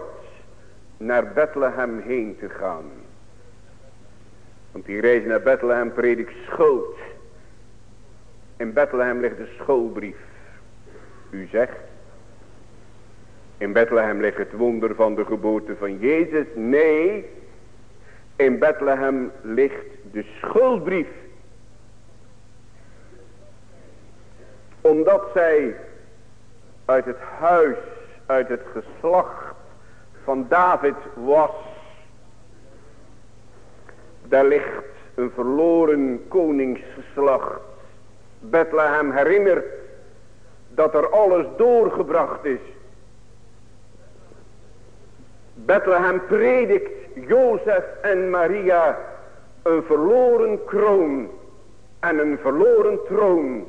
naar Bethlehem heen te gaan. Want die reis naar Bethlehem predikt schuld. In Bethlehem ligt de schoolbrief. U zegt. In Bethlehem ligt het wonder van de geboorte van Jezus. Nee. In Bethlehem ligt de schuldbrief Omdat zij uit het huis, uit het geslacht van David was. Daar ligt een verloren koningsgeslacht. Bethlehem herinnert dat er alles doorgebracht is. Bethlehem predikt Jozef en Maria een verloren kroon en een verloren troon.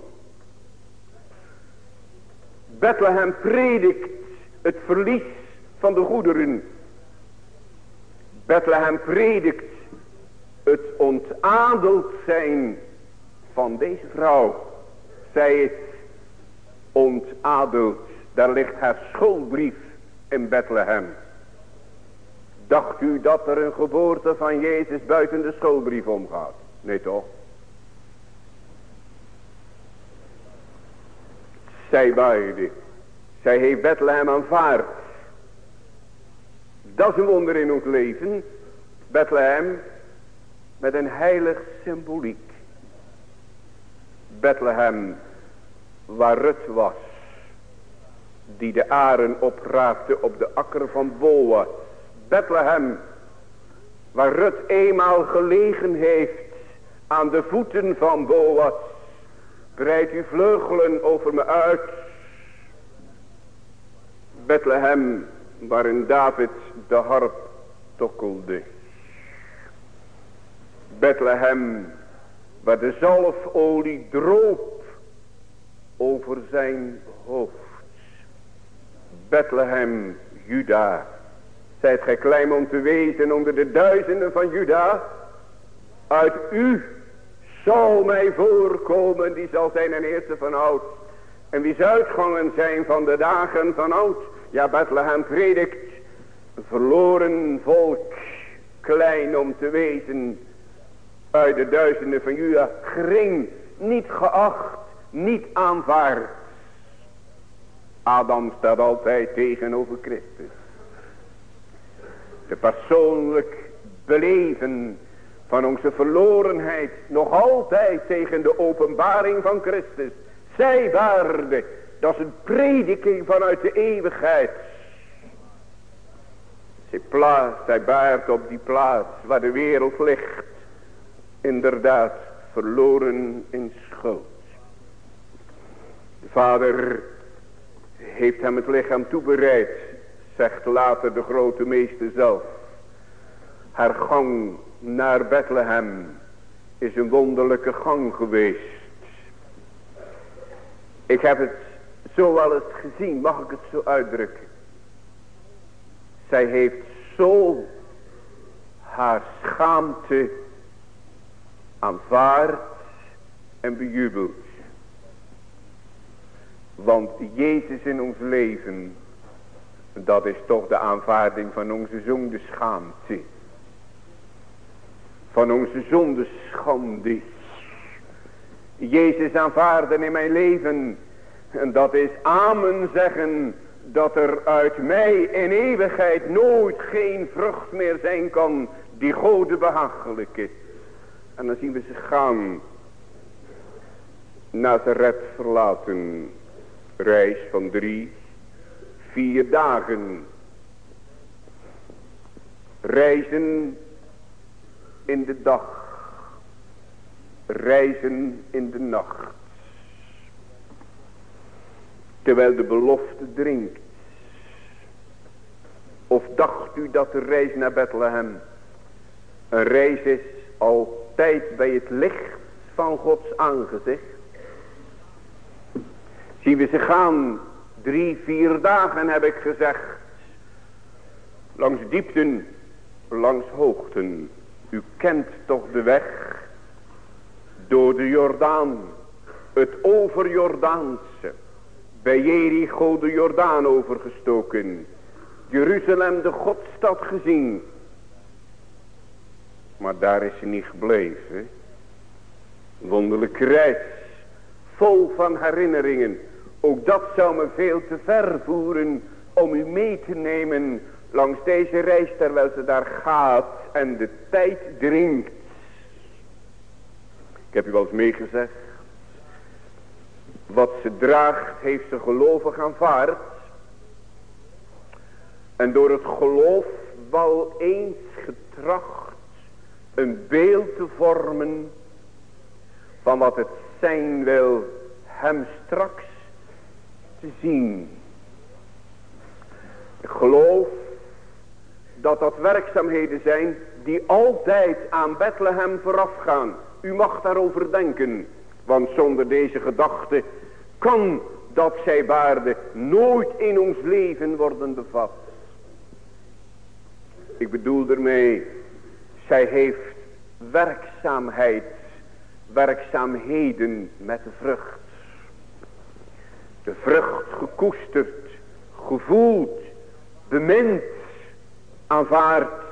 Bethlehem predikt het verlies van de goederen. Bethlehem predikt het ontadeld zijn van deze vrouw. Zij is ontadeld. Daar ligt haar schoolbrief in Bethlehem. Dacht u dat er een geboorte van Jezus buiten de schoolbrief omgaat? Nee toch? Zij beide. Zij heeft Bethlehem aanvaard. Dat is een wonder in ons leven. Bethlehem met een heilig symboliek. Bethlehem waar Rut was. Die de aren opraapte op de akker van Boas. Bethlehem waar Rut eenmaal gelegen heeft aan de voeten van Boas Breid uw vleugelen over me uit. Bethlehem, waarin David de harp tokkelde. Bethlehem, waar de zalfolie droop over zijn hoofd. Bethlehem, Juda. Zijt gij klein om te wezen onder de duizenden van Juda? Uit u zal mij voorkomen, die zal zijn een eerste van oud. En wie uitgangen zijn van de dagen van oud. Ja, Bethlehem predikt, verloren volk, klein om te wezen. Uit de duizenden van Juda, gering, niet geacht, niet aanvaard. Adam staat altijd tegenover Christus. De persoonlijk beleven van onze verlorenheid nog altijd tegen de openbaring van Christus. Zij waarde, dat is een prediking vanuit de eeuwigheid. Zij plaatst, zij baart op die plaats waar de wereld ligt. Inderdaad, verloren in schuld. De vader heeft hem het lichaam toebereid, zegt later de grote meester zelf. Haar gang naar Bethlehem is een wonderlijke gang geweest. Ik heb het zo wel eens gezien, mag ik het zo uitdrukken. Zij heeft zo haar schaamte aanvaard en bejubeld. Want Jezus in ons leven, dat is toch de aanvaarding van onze zonde schaamte van onze zonde schande. Jezus aanvaarden in mijn leven. En dat is amen zeggen dat er uit mij in eeuwigheid nooit geen vrucht meer zijn kan die gode behagelijk is. En dan zien we ze gaan. Nazareth verlaten. Reis van drie, vier dagen. Reizen in de dag. Reizen in de nacht. Terwijl de belofte dringt. Of dacht u dat de reis naar Bethlehem een reis is altijd bij het licht van Gods aangezicht? Zien we ze gaan drie, vier dagen heb ik gezegd. Langs diepten, langs hoogten. U kent toch de weg door de Jordaan, het overjordaanse, bij Jericho de Jordaan overgestoken, Jeruzalem de Godstad gezien. Maar daar is ze niet gebleven. Wonderlijke reis, vol van herinneringen. Ook dat zou me veel te ver voeren om u mee te nemen langs deze reis terwijl ze daar gaat en de tijd dringt. Ik heb u wel eens meegezegd. Wat ze draagt heeft ze gelovig aanvaard. En door het geloof wel eens getracht een beeld te vormen van wat het zijn wil hem straks te zien. Ik geloof dat dat werkzaamheden zijn die altijd aan Bethlehem voorafgaan. U mag daarover denken, want zonder deze gedachte kan dat zij waarde nooit in ons leven worden bevat. Ik bedoel ermee, zij heeft werkzaamheid, werkzaamheden met de vrucht. De vrucht gekoesterd, gevoeld, bemind, aanvaard.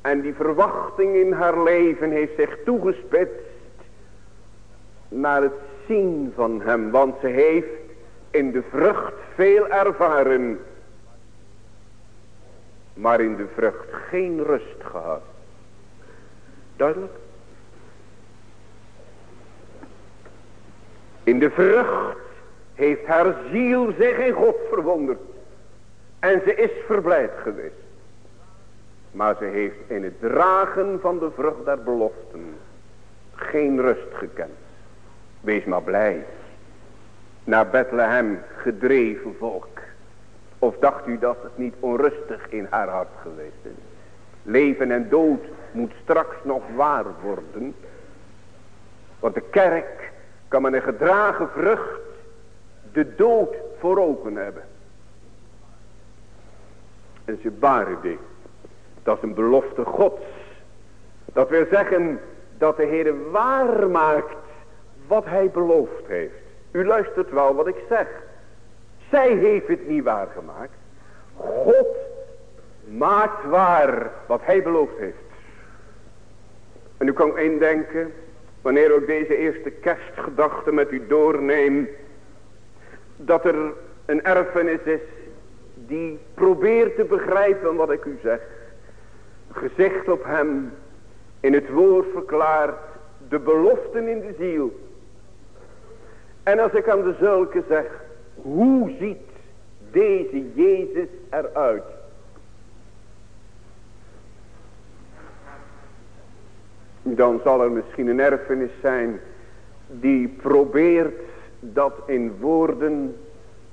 En die verwachting in haar leven heeft zich toegespitst naar het zien van hem. Want ze heeft in de vrucht veel ervaren. Maar in de vrucht geen rust gehad. Duidelijk? In de vrucht heeft haar ziel zich in God verwonderd. En ze is verblijd geweest. Maar ze heeft in het dragen van de vrucht der beloften geen rust gekend. Wees maar blij. Naar Bethlehem gedreven volk. Of dacht u dat het niet onrustig in haar hart geweest is? Leven en dood moet straks nog waar worden. Want de kerk kan met een gedragen vrucht de dood voor ogen hebben. En ze baren dit. Dat is een belofte gods. Dat wil zeggen dat de Heer waar maakt wat hij beloofd heeft. U luistert wel wat ik zeg. Zij heeft het niet waargemaakt. God maakt waar wat hij beloofd heeft. En u kan indenken, wanneer ook deze eerste kerstgedachte met u doorneem, dat er een erfenis is die probeert te begrijpen wat ik u zeg. Gezicht op hem, in het woord verklaart, de beloften in de ziel. En als ik aan de zulke zeg, hoe ziet deze Jezus eruit? Dan zal er misschien een erfenis zijn die probeert dat in woorden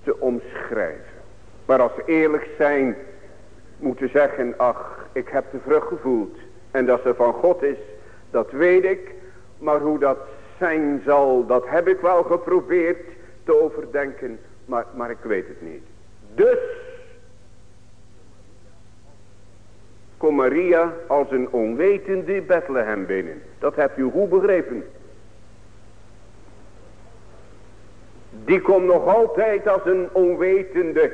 te omschrijven. Maar als eerlijk zijn, moeten zeggen, ach, ik heb de vrucht gevoeld. En dat ze van God is, dat weet ik. Maar hoe dat zijn zal, dat heb ik wel geprobeerd te overdenken. Maar, maar ik weet het niet. Dus kom Maria als een onwetende Bethlehem binnen. Dat hebt u goed begrepen. Die komt nog altijd als een onwetende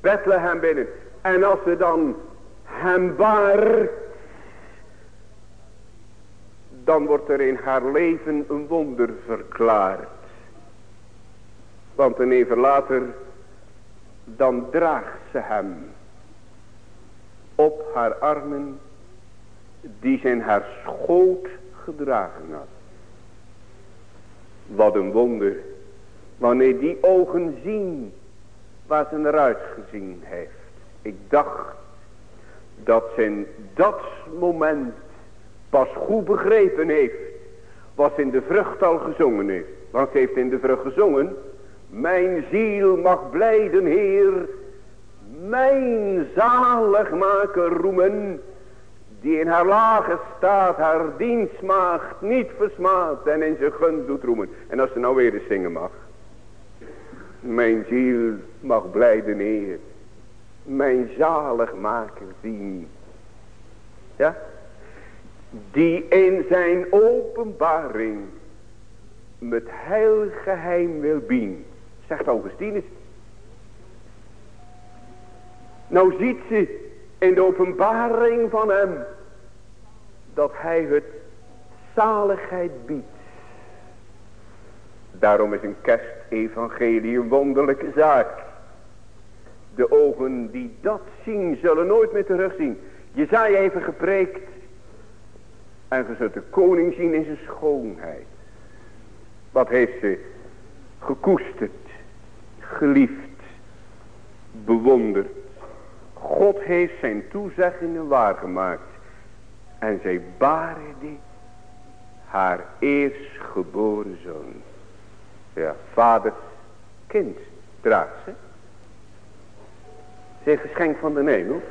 Bethlehem binnen. En als ze dan hem baart. Dan wordt er in haar leven een wonder verklaard. Want een even later. Dan draagt ze hem. Op haar armen. Die ze in haar schoot gedragen had. Wat een wonder. Wanneer die ogen zien waar ze naar uitgezien heeft. Ik dacht dat ze in dat moment pas goed begrepen heeft wat in de vrucht al gezongen heeft. Want ze heeft in de vrucht gezongen. Mijn ziel mag blijden Heer. Mijn zaligmaker roemen. Die in haar lage staat haar dienstmaagd niet versmaat en in zijn gunst doet roemen. En als ze nou weer eens zingen mag. Mijn ziel mag blijden Heer. Mijn zaligmaker zien. Ja. Die in zijn openbaring. Met heil geheim wil bien. Zegt Augustinus. Nou ziet ze in de openbaring van hem. Dat hij het zaligheid biedt. Daarom is een kerstevangelie een wonderlijke zaak. De ogen die dat zien zullen nooit meer terugzien. Jezaja even gepreekt. En je zult de koning zien in zijn schoonheid. Wat heeft ze gekoesterd, geliefd, bewonderd. God heeft zijn toezeggingen waargemaakt. En zij baarde haar eerstgeboren zoon. Ja, vader, kind draagt ze. Is geschenk van de hemel.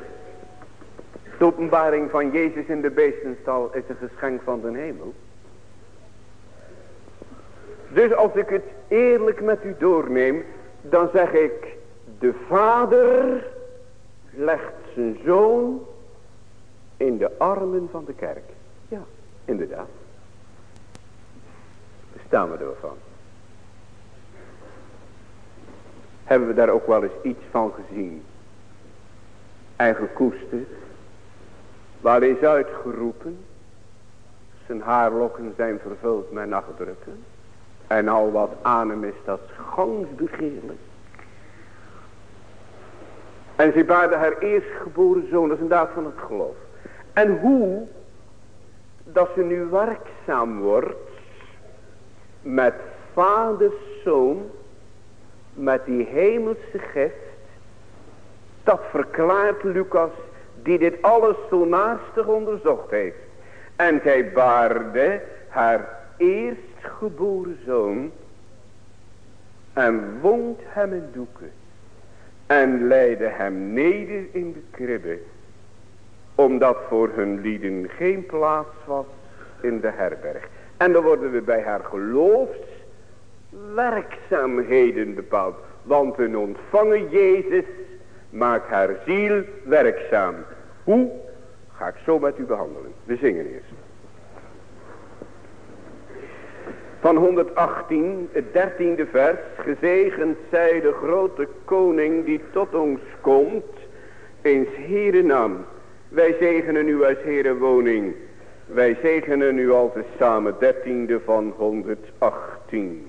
De openbaring van Jezus in de beestenstal is een geschenk van de hemel. Dus als ik het eerlijk met u doorneem, dan zeg ik, de vader legt zijn zoon in de armen van de kerk. Ja, inderdaad. Daar staan we ervan. hebben we daar ook wel eens iets van gezien. En gekoesterd. Waar is uitgeroepen. Zijn haarlokken zijn vervuld met nachtdrukken. En al wat aan hem is dat gans begeerlijk. En ze baarde haar eerstgeboren zoon. Dat is een daad van het geloof. En hoe dat ze nu werkzaam wordt met vaders zoon met die hemelse gift. Dat verklaart Lucas die dit alles zo naastig onderzocht heeft. En zij baarde haar eerstgeboren zoon. En wond hem in doeken. En leidde hem neder in de kribbe. Omdat voor hun lieden geen plaats was in de herberg. En dan worden we bij haar geloofswerkzaamheden bepaald. Want een ontvangen Jezus maakt haar ziel werkzaam. Hoe? Ga ik zo met u behandelen. We zingen eerst. Van 118, het dertiende vers. Gezegend zij de grote koning die tot ons komt. Eens Heere naam. Wij zegenen u als Heere woning. Wij zegenen u al samen dertiende van 118.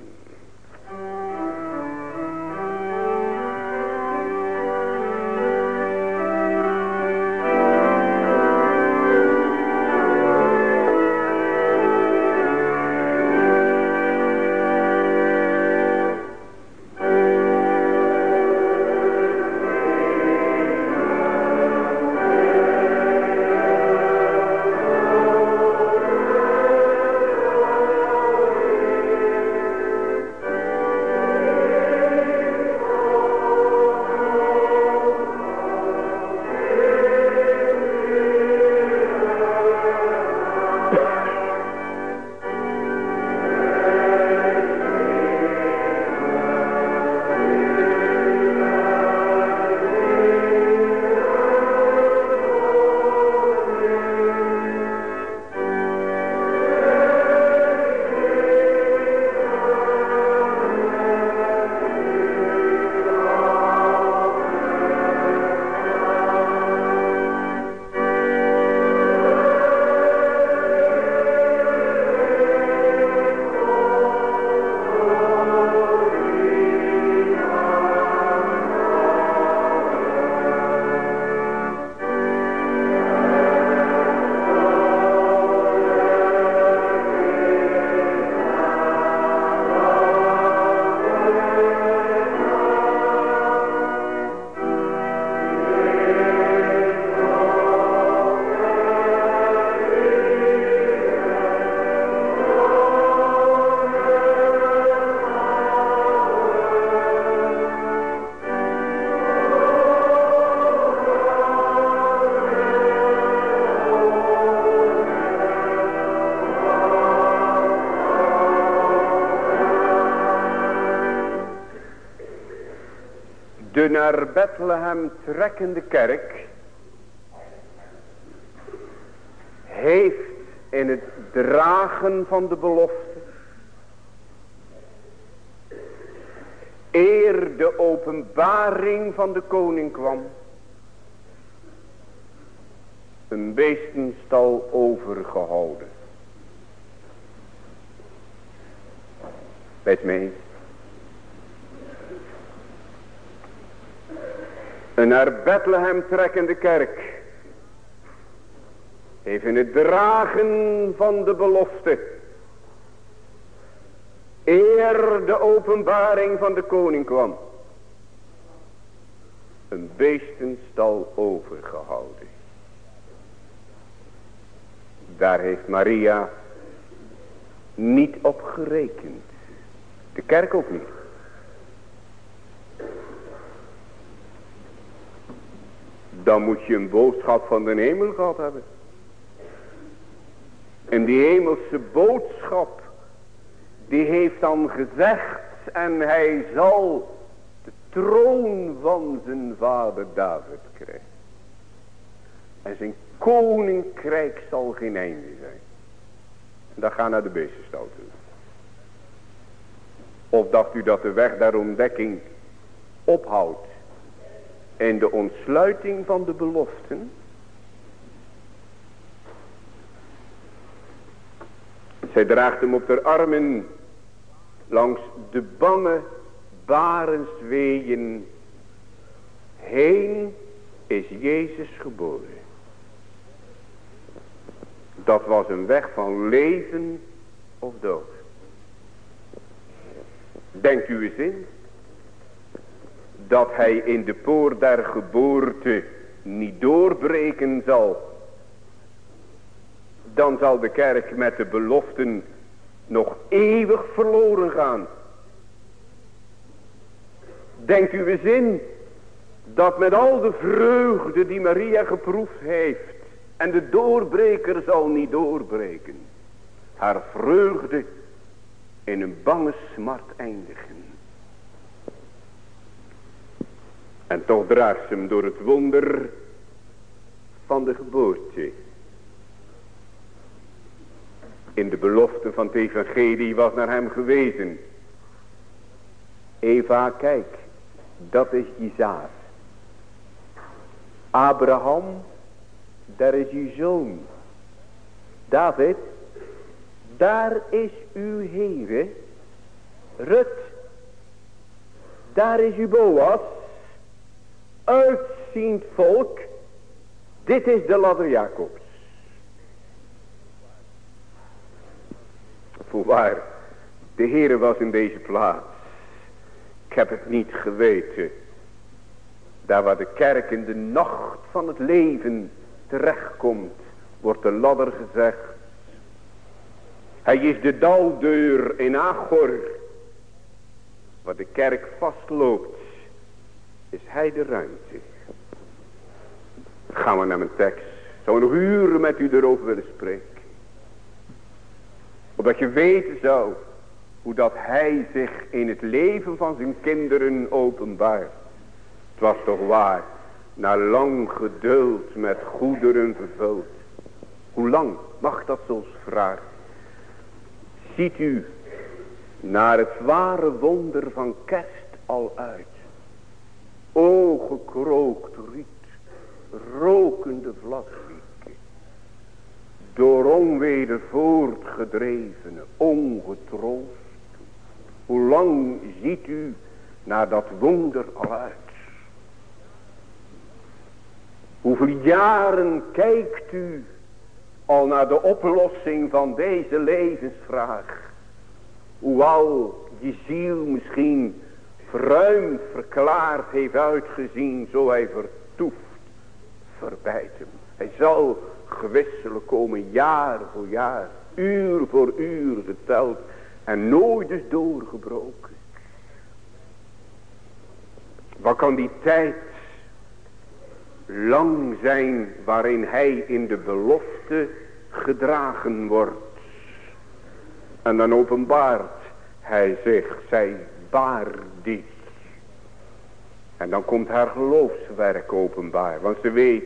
Naar Bethlehem trekkende kerk heeft in het dragen van de belofte eer de openbaring van de koning kwam een beestenstal overgehouden. Wees mee. Naar Bethlehem trekkende kerk. Heeft in het dragen van de belofte. Eer de openbaring van de koning kwam. Een beestenstal overgehouden. Daar heeft Maria niet op gerekend. De kerk ook niet. Dan moet je een boodschap van de hemel gehad hebben. En die hemelse boodschap. Die heeft dan gezegd. En hij zal de troon van zijn vader David krijgen. En zijn koninkrijk zal geen einde zijn. En dat gaat naar de beestenstal toe. Of dacht u dat de weg der ontdekking ophoudt en de ontsluiting van de beloften. Zij draagt hem op haar armen langs de bange barensweeën heen is Jezus geboren. Dat was een weg van leven of dood. Denkt u eens in dat hij in de poort der geboorte niet doorbreken zal. Dan zal de kerk met de beloften nog eeuwig verloren gaan. Denkt u eens in dat met al de vreugde die Maria geproefd heeft en de doorbreker zal niet doorbreken. Haar vreugde in een bange smart eindigen. En toch draagt ze hem door het wonder van de geboorte. In de belofte van het evangelie was naar hem gewezen. Eva, kijk, dat is zaad. Abraham, daar is uw zoon. David, daar is uw Heere. Rut, daar is uw Boas. Uitziend volk, dit is de ladder Jacobs. Voorwaar, de Heere was in deze plaats. Ik heb het niet geweten. Daar waar de kerk in de nacht van het leven terechtkomt, wordt de ladder gezegd. Hij is de daldeur in Agor. Waar de kerk vastloopt, is hij de ruimte. Gaan we naar mijn tekst. Zou nog uren met u erover willen spreken. Opdat je weten zou hoe dat hij zich in het leven van zijn kinderen openbaart. Het was toch waar, na lang geduld met goederen vervuld. Hoe lang mag dat zoals vragen? Ziet u naar het ware wonder van kerst al uit. O gekrookt riet, rokende vlaswieken. Door onweder voortgedrevene, ongetroost. Hoe lang ziet u naar dat wonder al uit? Hoeveel jaren kijkt u al naar de oplossing van deze levensvraag? Hoewel je ziel misschien ruim verklaard heeft uitgezien, zo hij vertoeft, verbijt hem. Hij zal gewisselijk komen jaar voor jaar, uur voor uur geteld en nooit is doorgebroken. Wat kan die tijd lang zijn waarin hij in de belofte gedragen wordt. En dan openbaart hij zich, zij baar dit. En dan komt haar geloofswerk openbaar, want ze weet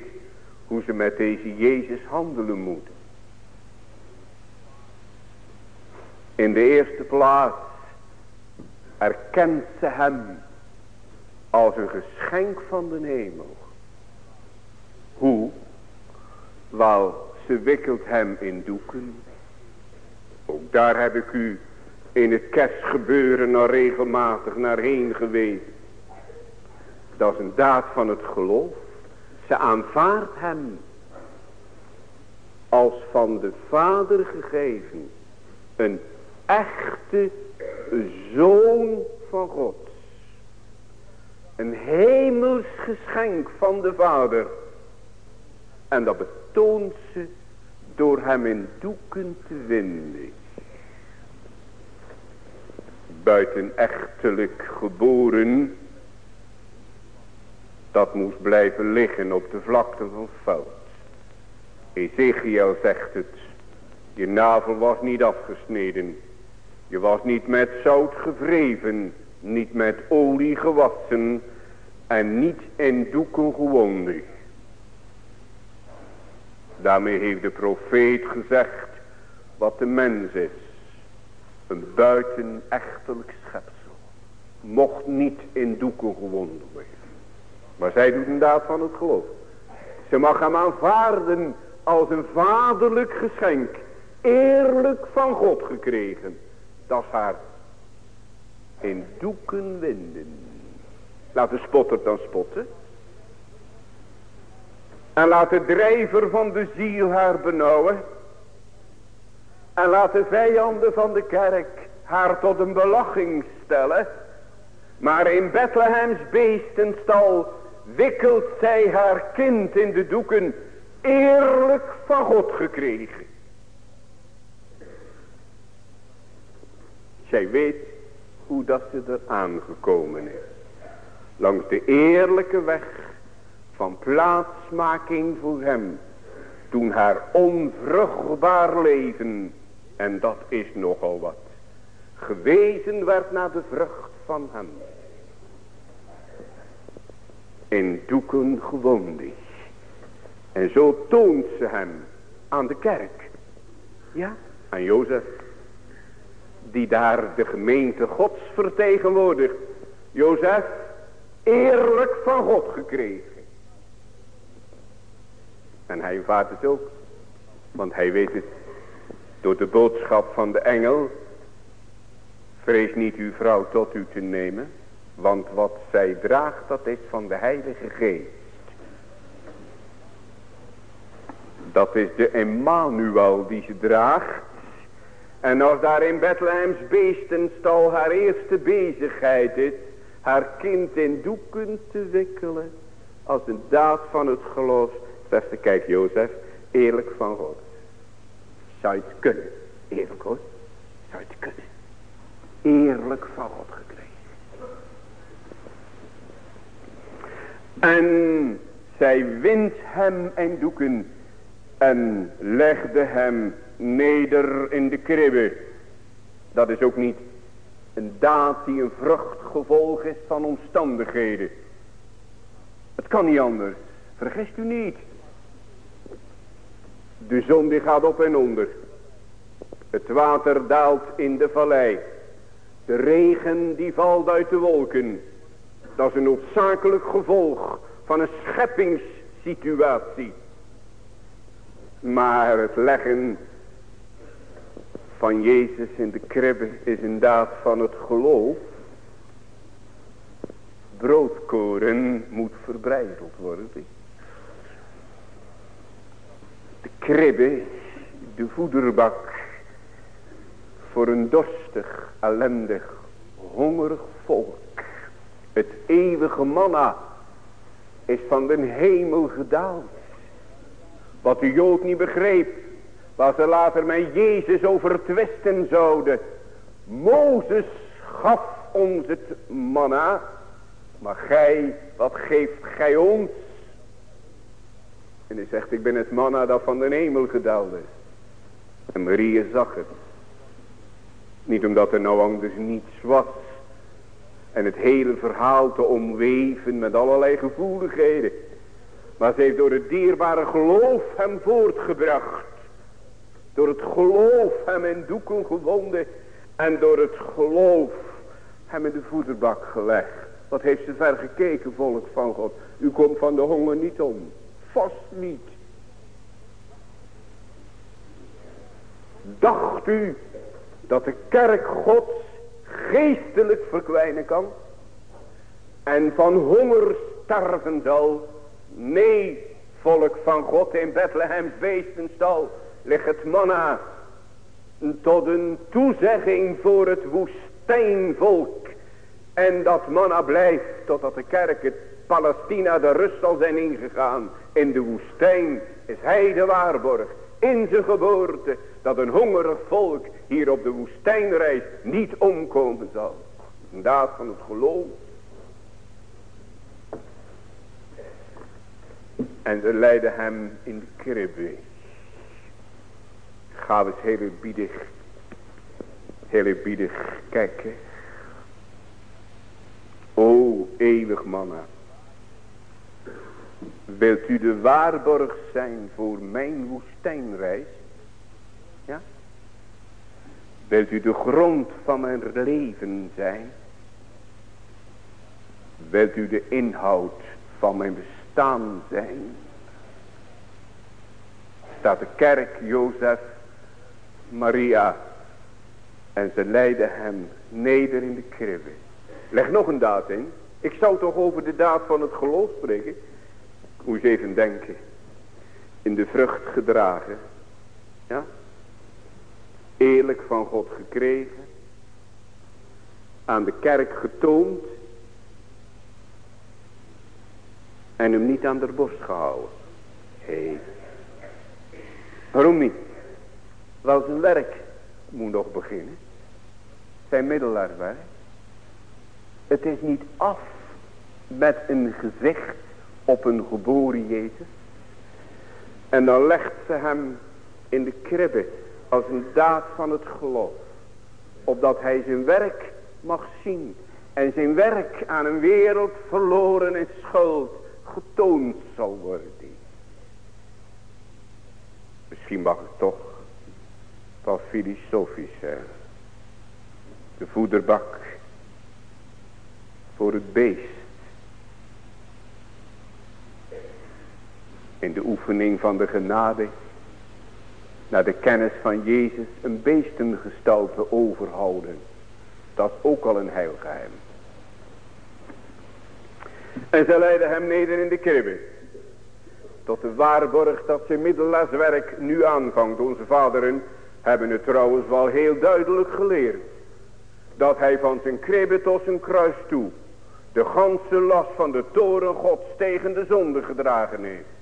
hoe ze met deze Jezus handelen moet. In de eerste plaats erkent ze hem als een geschenk van de hemel. Hoe? Wel, ze wikkelt hem in doeken. Ook daar heb ik u in het kerstgebeuren nog regelmatig naar heen gewezen. Dat is een daad van het geloof. Ze aanvaardt hem als van de Vader gegeven. Een echte zoon van God. Een hemels geschenk van de Vader. En dat betoont ze door hem in doeken te winden. Buiten echtelijk geboren. Dat moest blijven liggen op de vlakte van veld. Ezekiel zegt het. Je navel was niet afgesneden. Je was niet met zout gevreven. Niet met olie gewassen. En niet in doeken gewonden. Daarmee heeft de profeet gezegd wat de mens is. Een buitenechtelijk schepsel. Mocht niet in doeken gewonden worden. Maar zij doet een daad van het geloof. Ze mag hem aanvaarden als een vaderlijk geschenk. Eerlijk van God gekregen. Dat is haar in doeken winden. Laat de spotter dan spotten. En laat de drijver van de ziel haar benauwen. En laat de vijanden van de kerk haar tot een belaching stellen. Maar in Bethlehems beestenstal wikkelt zij haar kind in de doeken eerlijk van God gekregen. Zij weet hoe dat ze er aangekomen is. Langs de eerlijke weg van plaatsmaking voor hem. Toen haar onvruchtbaar leven, en dat is nogal wat, gewezen werd naar de vrucht van hem. In doeken gewoond is. En zo toont ze hem aan de kerk. Ja, aan Jozef. Die daar de gemeente gods vertegenwoordigt. Jozef, eerlijk van God gekregen. En hij vaart het ook. Want hij weet het. Door de boodschap van de engel. Vrees niet uw vrouw tot u te nemen. Want wat zij draagt dat is van de heilige geest. Dat is de Emmanuel die ze draagt. En als daar in Bethlehems beestenstal haar eerste bezigheid is. Haar kind in doeken te wikkelen. Als een daad van het geloof. Zegt kijk Jozef, eerlijk van God. Zou het kunnen? Eerlijk hoor. Zou het kunnen? Eerlijk van God gekregen. En zij wint hem en doeken en legde hem neder in de kribbe. Dat is ook niet een daad die een vruchtgevolg is van omstandigheden. Het kan niet anders. Vergist u niet. De zon die gaat op en onder. Het water daalt in de vallei. De regen die valt uit de wolken. Dat is een noodzakelijk gevolg van een scheppingssituatie. Maar het leggen van Jezus in de kribbe is een daad van het geloof. Broodkoren moet verbreideld worden. De kribbe, de voederbak voor een dorstig, ellendig, hongerig volk. Het eeuwige manna is van den hemel gedaald. Wat de Jood niet begreep. Waar ze later met Jezus over twisten zouden. Mozes gaf ons het manna. Maar gij, wat geeft gij ons? En hij zegt, ik ben het manna dat van de hemel gedaald is. En Maria zag het. Niet omdat er nou anders niets was. En het hele verhaal te omweven met allerlei gevoeligheden. Maar ze heeft door het dierbare geloof hem voortgebracht. Door het geloof hem in doeken gewonden. En door het geloof hem in de voederbak gelegd. Wat heeft ze ver gekeken volk van God. U komt van de honger niet om. Vast niet. Dacht u dat de kerk gods geestelijk verkwijnen kan. En van honger sterven zal. Nee, volk van God in Bethlehems beestenstal ligt het manna tot een toezegging voor het woestijnvolk. En dat manna blijft totdat de kerk het Palestina de rust zal zijn ingegaan. In de woestijn is hij de waarborg. In zijn geboorte dat een hongerig volk hier op de woestijnreis niet omkomen zal. Een daad van het geloof. En ze leidden hem in de kribbe. Ga eens heel biedig, heel biedig kijken. O eeuwig manna. Wilt u de waarborg zijn voor mijn woestijnreis? Ja? Wilt u de grond van mijn leven zijn? Wilt u de inhoud van mijn bestaan zijn? Staat de kerk, Jozef, Maria. En ze leidden hem neder in de kribbe. Leg nog een daad in. Ik zou toch over de daad van het geloof spreken. Moet je even denken. In de vrucht gedragen. Ja. Eerlijk van God gekregen. Aan de kerk getoond. En hem niet aan de borst gehouden. Hé. Waarom niet? Wel zijn werk moet nog beginnen. zijn middelaarwerk. Het is niet af met een gezicht op een geboren Jezus. En dan legt ze hem in de kribbe als een daad van het geloof. Opdat hij zijn werk mag zien. En zijn werk aan een wereld verloren in schuld getoond zal worden. Misschien mag het toch wel filosofisch zijn. De voederbak voor het beest. In de oefening van de genade naar de kennis van Jezus een beestengestalte overhouden. Dat ook al een heilgeheim. En ze leiden hem neder in de kribbe. Tot de waarborg dat zijn middelaaswerk nu aanvangt. Onze vaderen hebben het trouwens wel heel duidelijk geleerd. Dat hij van zijn kribbe tot zijn kruis toe. De ganse last van de toren gods tegen de zonde gedragen heeft.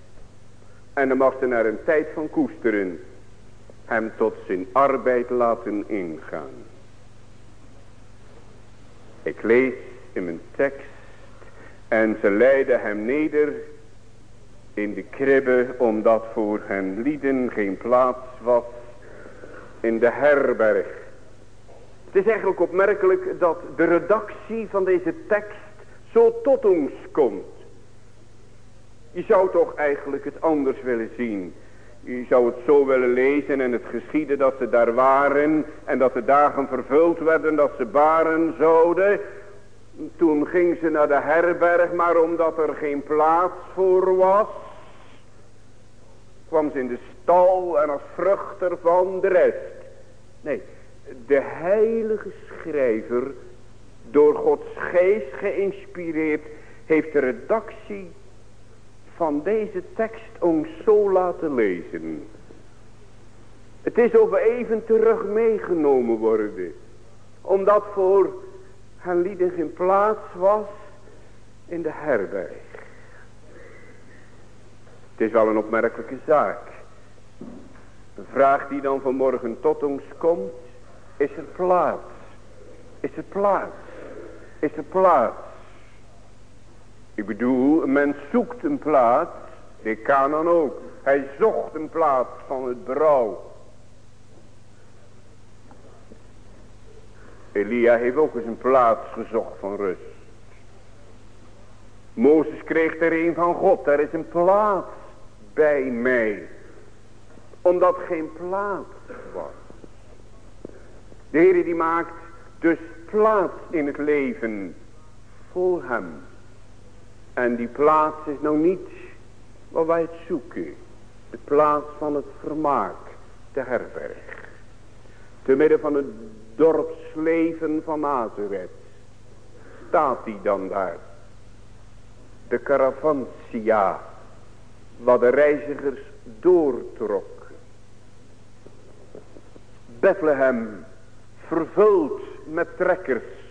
En dan mag ze naar een tijd van koesteren. Hem tot zijn arbeid laten ingaan. Ik lees in mijn tekst. En ze leiden hem neder in de kribbe. Omdat voor hen lieden geen plaats was in de herberg. Het is eigenlijk opmerkelijk dat de redactie van deze tekst zo tot ons komt. Je zou toch eigenlijk het anders willen zien. Je zou het zo willen lezen en het geschieden dat ze daar waren. En dat de dagen vervuld werden dat ze baren zouden. Toen ging ze naar de herberg, maar omdat er geen plaats voor was. Kwam ze in de stal en als vrucht ervan de rest. Nee, de heilige schrijver, door Gods geest geïnspireerd, heeft de redactie van deze tekst ons zo laten lezen. Het is over even terug meegenomen worden. Omdat voor hen lieden geen plaats was in de herberg. Het is wel een opmerkelijke zaak. Een vraag die dan vanmorgen tot ons komt. Is er plaats? Is er plaats? Is er plaats? Ik bedoel, mens zoekt een plaats. Dit kan dan ook. Hij zocht een plaats van het brouw. Elia heeft ook eens een plaats gezocht van rust. Mozes kreeg er een van God. Er is een plaats bij mij omdat geen plaats was. De Heer die maakt dus plaats in het leven voor hem. En die plaats is nou niet waar wij het zoeken. De plaats van het vermaak, de herberg. Te midden van het dorpsleven van Nazareth. Staat die dan daar. De caravansia. Waar de reizigers doortrok. Bethlehem vervuld met trekkers.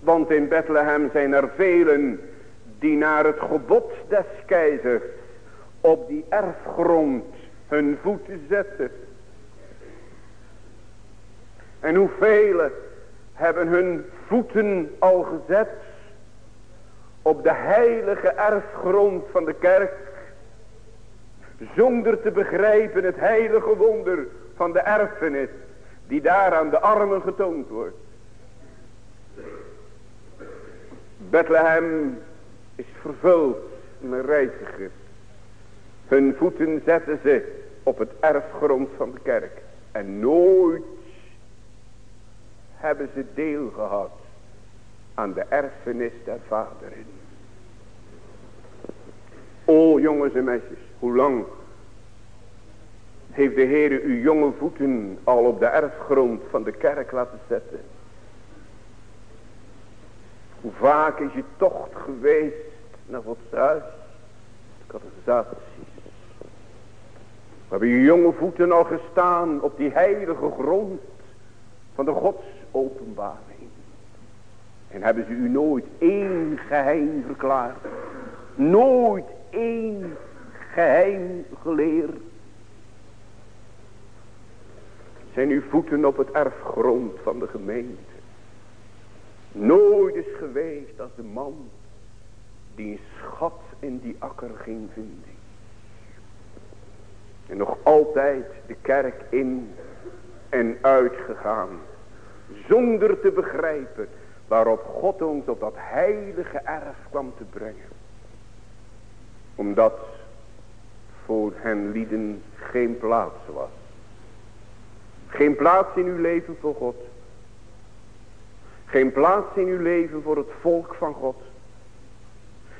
Want in Bethlehem zijn er velen die naar het gebod des keizers op die erfgrond hun voeten zetten. En hoeveel hebben hun voeten al gezet op de heilige erfgrond van de kerk. Zonder te begrijpen het heilige wonder van de erfenis die daar aan de armen getoond wordt. Bethlehem is vervuld met reizigers. Hun voeten zetten ze op het erfgrond van de kerk. En nooit hebben ze deel gehad aan de erfenis der vaderen. O jongens en meisjes, hoe lang heeft de Heer uw jonge voeten al op de erfgrond van de kerk laten zetten. Hoe vaak is je tocht geweest naar Gods huis. We hebben je jonge voeten al gestaan op die heilige grond van de Gods openbaring. En hebben ze u nooit één geheim verklaard. Nooit één geheim geleerd. zijn uw voeten op het erfgrond van de gemeente. Nooit is geweest als de man die een schat in die akker ging vinden. En nog altijd de kerk in en uitgegaan. Zonder te begrijpen waarop God ons op dat heilige erf kwam te brengen. Omdat voor hen lieden geen plaats was. Geen plaats in uw leven voor God. Geen plaats in uw leven voor het volk van God.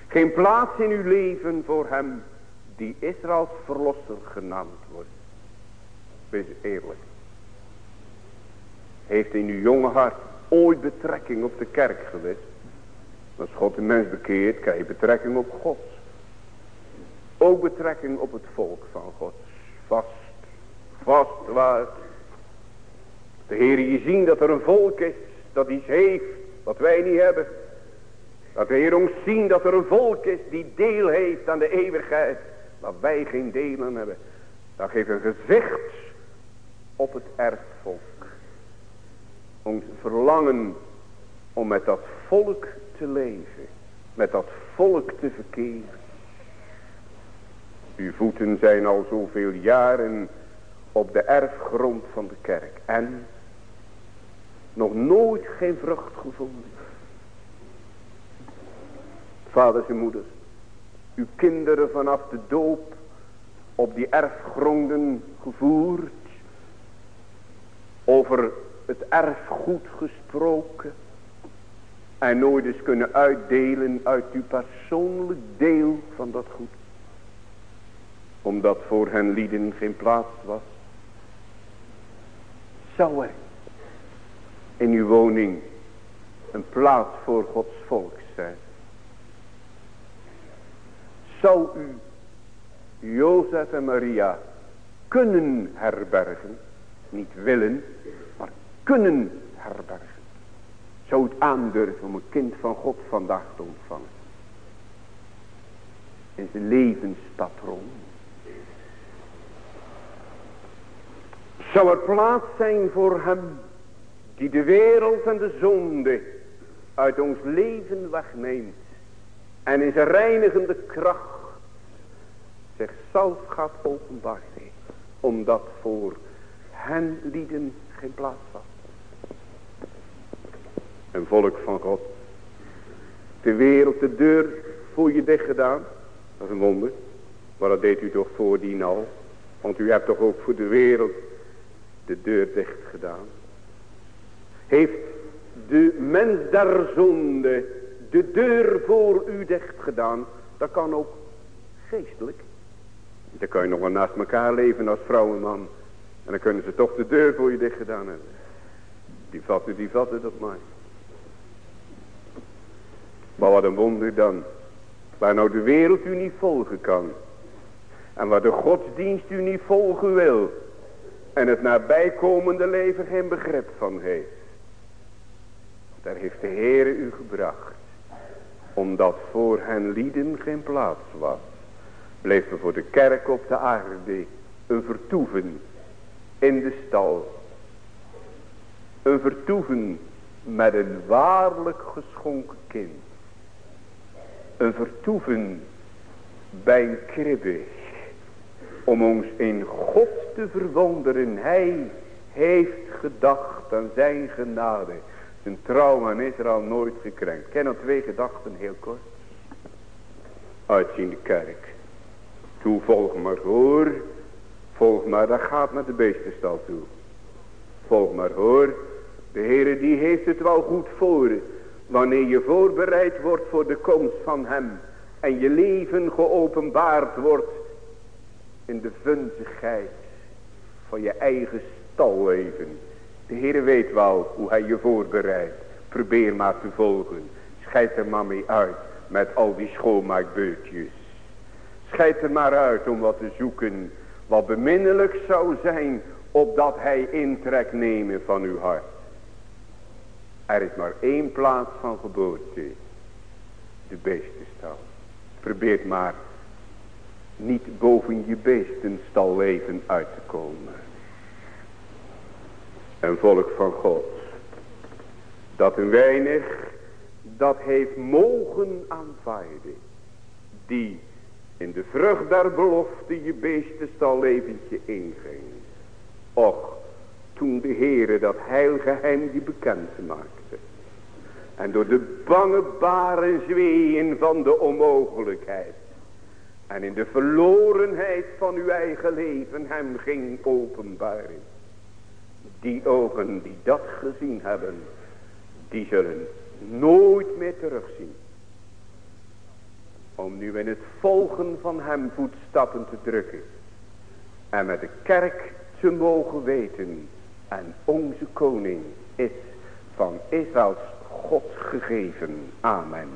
Geen plaats in uw leven voor hem die Israëls verlosser genaamd wordt. Wees eerlijk. Heeft in uw jonge hart ooit betrekking op de kerk geweest? Als God een mens bekeert, krijg je betrekking op God. Ook betrekking op het volk van God. Vast, vast waar. De Heer je zien dat er een volk is dat iets heeft wat wij niet hebben. Dat de Heer ons zien dat er een volk is die deel heeft aan de eeuwigheid. Waar wij geen deel aan hebben. Dat geeft een gezicht op het erfvolk. Ons verlangen om met dat volk te leven. Met dat volk te verkeren. Uw voeten zijn al zoveel jaren op de erfgrond van de kerk. En nog nooit geen vrucht gevonden. Vaders en moeders. Uw kinderen vanaf de doop op die erfgronden gevoerd. Over het erfgoed gesproken. En nooit eens kunnen uitdelen uit uw persoonlijk deel van dat goed. Omdat voor hen lieden geen plaats was. Zou er in uw woning een plaats voor Gods volk zijn? Zou u Jozef en Maria kunnen herbergen? Niet willen, maar kunnen herbergen. Zou het aandurven om een kind van God vandaag te ontvangen. In zijn levenspatroon. Zou er plaats zijn voor hem die de wereld en de zonde uit ons leven wegneemt. En in zijn reinigende kracht zichzelf gaat openbaren. Omdat voor hen lieden geen plaats was. Een volk van God. De wereld, de deur voor je dicht gedaan. Dat is een wonder. Maar dat deed u toch voordien al. Want u hebt toch ook voor de wereld de deur dicht gedaan. Heeft de mens der zonde de deur voor u dicht gedaan. Dat kan ook geestelijk. Dan kan je nog wel naast elkaar leven als vrouw en man. En dan kunnen ze toch de deur voor je dicht gedaan hebben. Die vatten, die vatten dat maar. Maar wat een wonder dan. Waar nou de wereld u niet volgen kan. En waar de godsdienst u niet volgen wil. En het nabijkomende leven geen begrip van heeft. Daar heeft de Heer u gebracht. Omdat voor hen lieden geen plaats was. Bleef er voor de kerk op de aarde een vertoeven in de stal. Een vertoeven met een waarlijk geschonken kind. Een vertoeven bij een kribbe. Om ons in God te verwonderen. Hij heeft gedacht aan zijn genade. Zijn trouw aan Israël nooit gekrenkt. Ken nog twee gedachten heel kort. Uitzien de kerk. Toe volg maar hoor. Volg maar, dat gaat naar de beestenstal toe. Volg maar hoor. De Heere die heeft het wel goed voor. Wanneer je voorbereid wordt voor de komst van hem. En je leven geopenbaard wordt. In de vunzigheid van je eigen stalleven. De Heere weet wel hoe hij je voorbereidt. Probeer maar te volgen. Scheid er maar mee uit met al die schoonmaakbeurtjes. Scheid er maar uit om wat te zoeken wat beminnelijk zou zijn opdat hij intrek nemen van uw hart. Er is maar één plaats van geboorte. De beestenstal. Probeer maar niet boven je beestenstal leven uit te komen. En volk van God. Dat een weinig dat heeft mogen aanvaarden. Die in de vrucht der belofte je beestenstal leventje inging. Och, toen de Heere dat heilgeheim die bekend maakte. En door de bange baren zweeën van de onmogelijkheid. En in de verlorenheid van uw eigen leven hem ging openbaren. Die ogen die dat gezien hebben, die zullen nooit meer terugzien. Om nu in het volgen van hem voetstappen te drukken. En met de kerk te mogen weten. En onze koning is van Israëls God gegeven. Amen.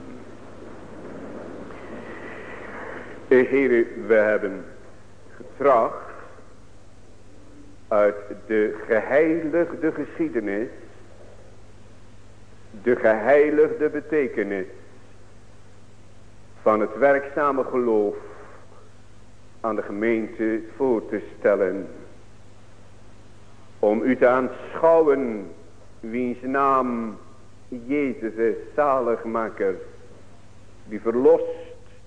Heren, we hebben getracht uit de geheiligde geschiedenis, de geheiligde betekenis van het werkzame geloof aan de gemeente voor te stellen. Om u te aanschouwen wiens naam Jezus is, zaligmaker, die verlost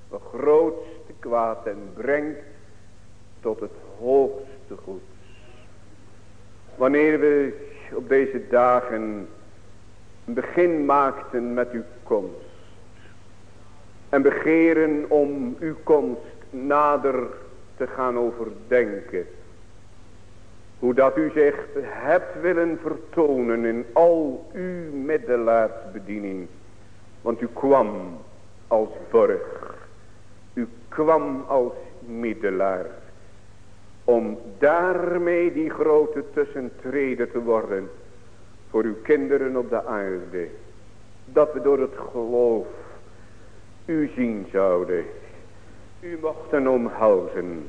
het grootste kwaad en brengt tot het hoogste goed. Wanneer we op deze dagen een begin maakten met uw komst. En begeren om uw komst nader te gaan overdenken. Hoe dat u zich hebt willen vertonen in al uw middelaarsbediening. Want u kwam als borg. U kwam als middelaar om daarmee die grote tussentreden te worden voor uw kinderen op de aarde. Dat we door het geloof u zien zouden. U mochten omhelzen.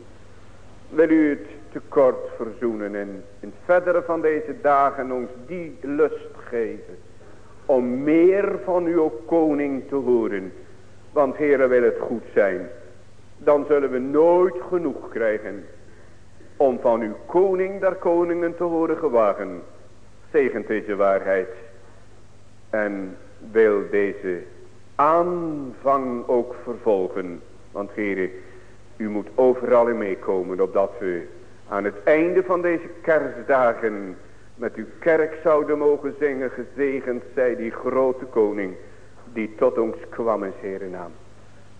Wil u het tekort verzoenen en in het verdere van deze dagen ons die lust geven. Om meer van uw koning te horen. Want heren wil het goed zijn. Dan zullen we nooit genoeg krijgen om van uw koning der koningen te horen gewagen. Zegent deze waarheid. En wil deze aanvang ook vervolgen. Want heren, u moet overal in meekomen. Opdat we aan het einde van deze kerstdagen met uw kerk zouden mogen zingen. Gezegend zij die grote koning die tot ons kwam in Heere naam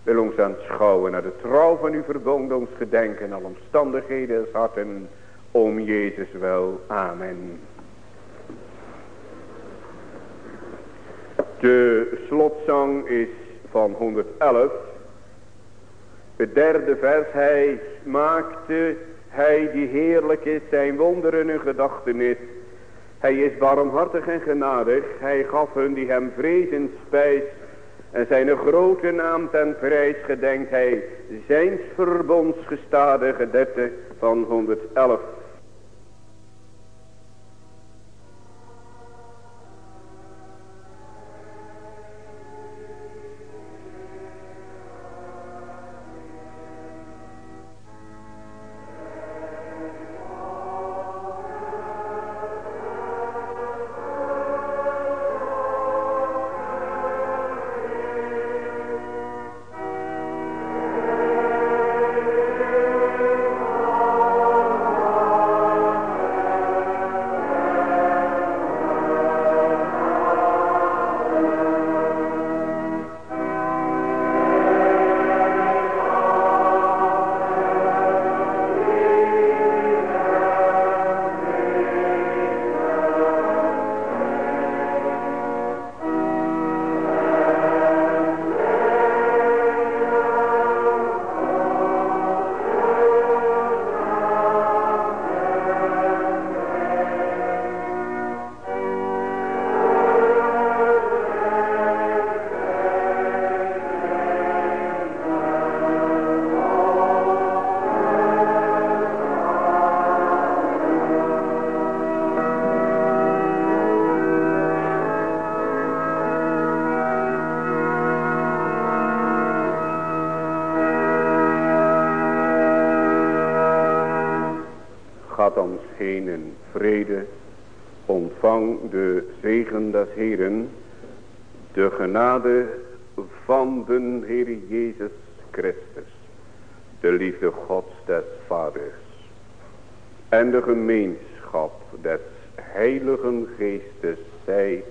wil ons aanschouwen naar de trouw van uw verbond, ons gedenken, al omstandigheden als harten, om Jezus wel. Amen. De slotzang is van 111. Het derde vers, hij maakte, hij die heerlijk is, zijn wonderen en gedachtenis. Hij is barmhartig en genadig, hij gaf hun die hem vrezen spijs en zijn grote naam ten prijs gedenkt hij. Zijns verbonds gestadige dette van 111. De genade van de Heer Jezus Christus, de liefde Gods des Vaders en de gemeenschap des Heiligen Geestes zij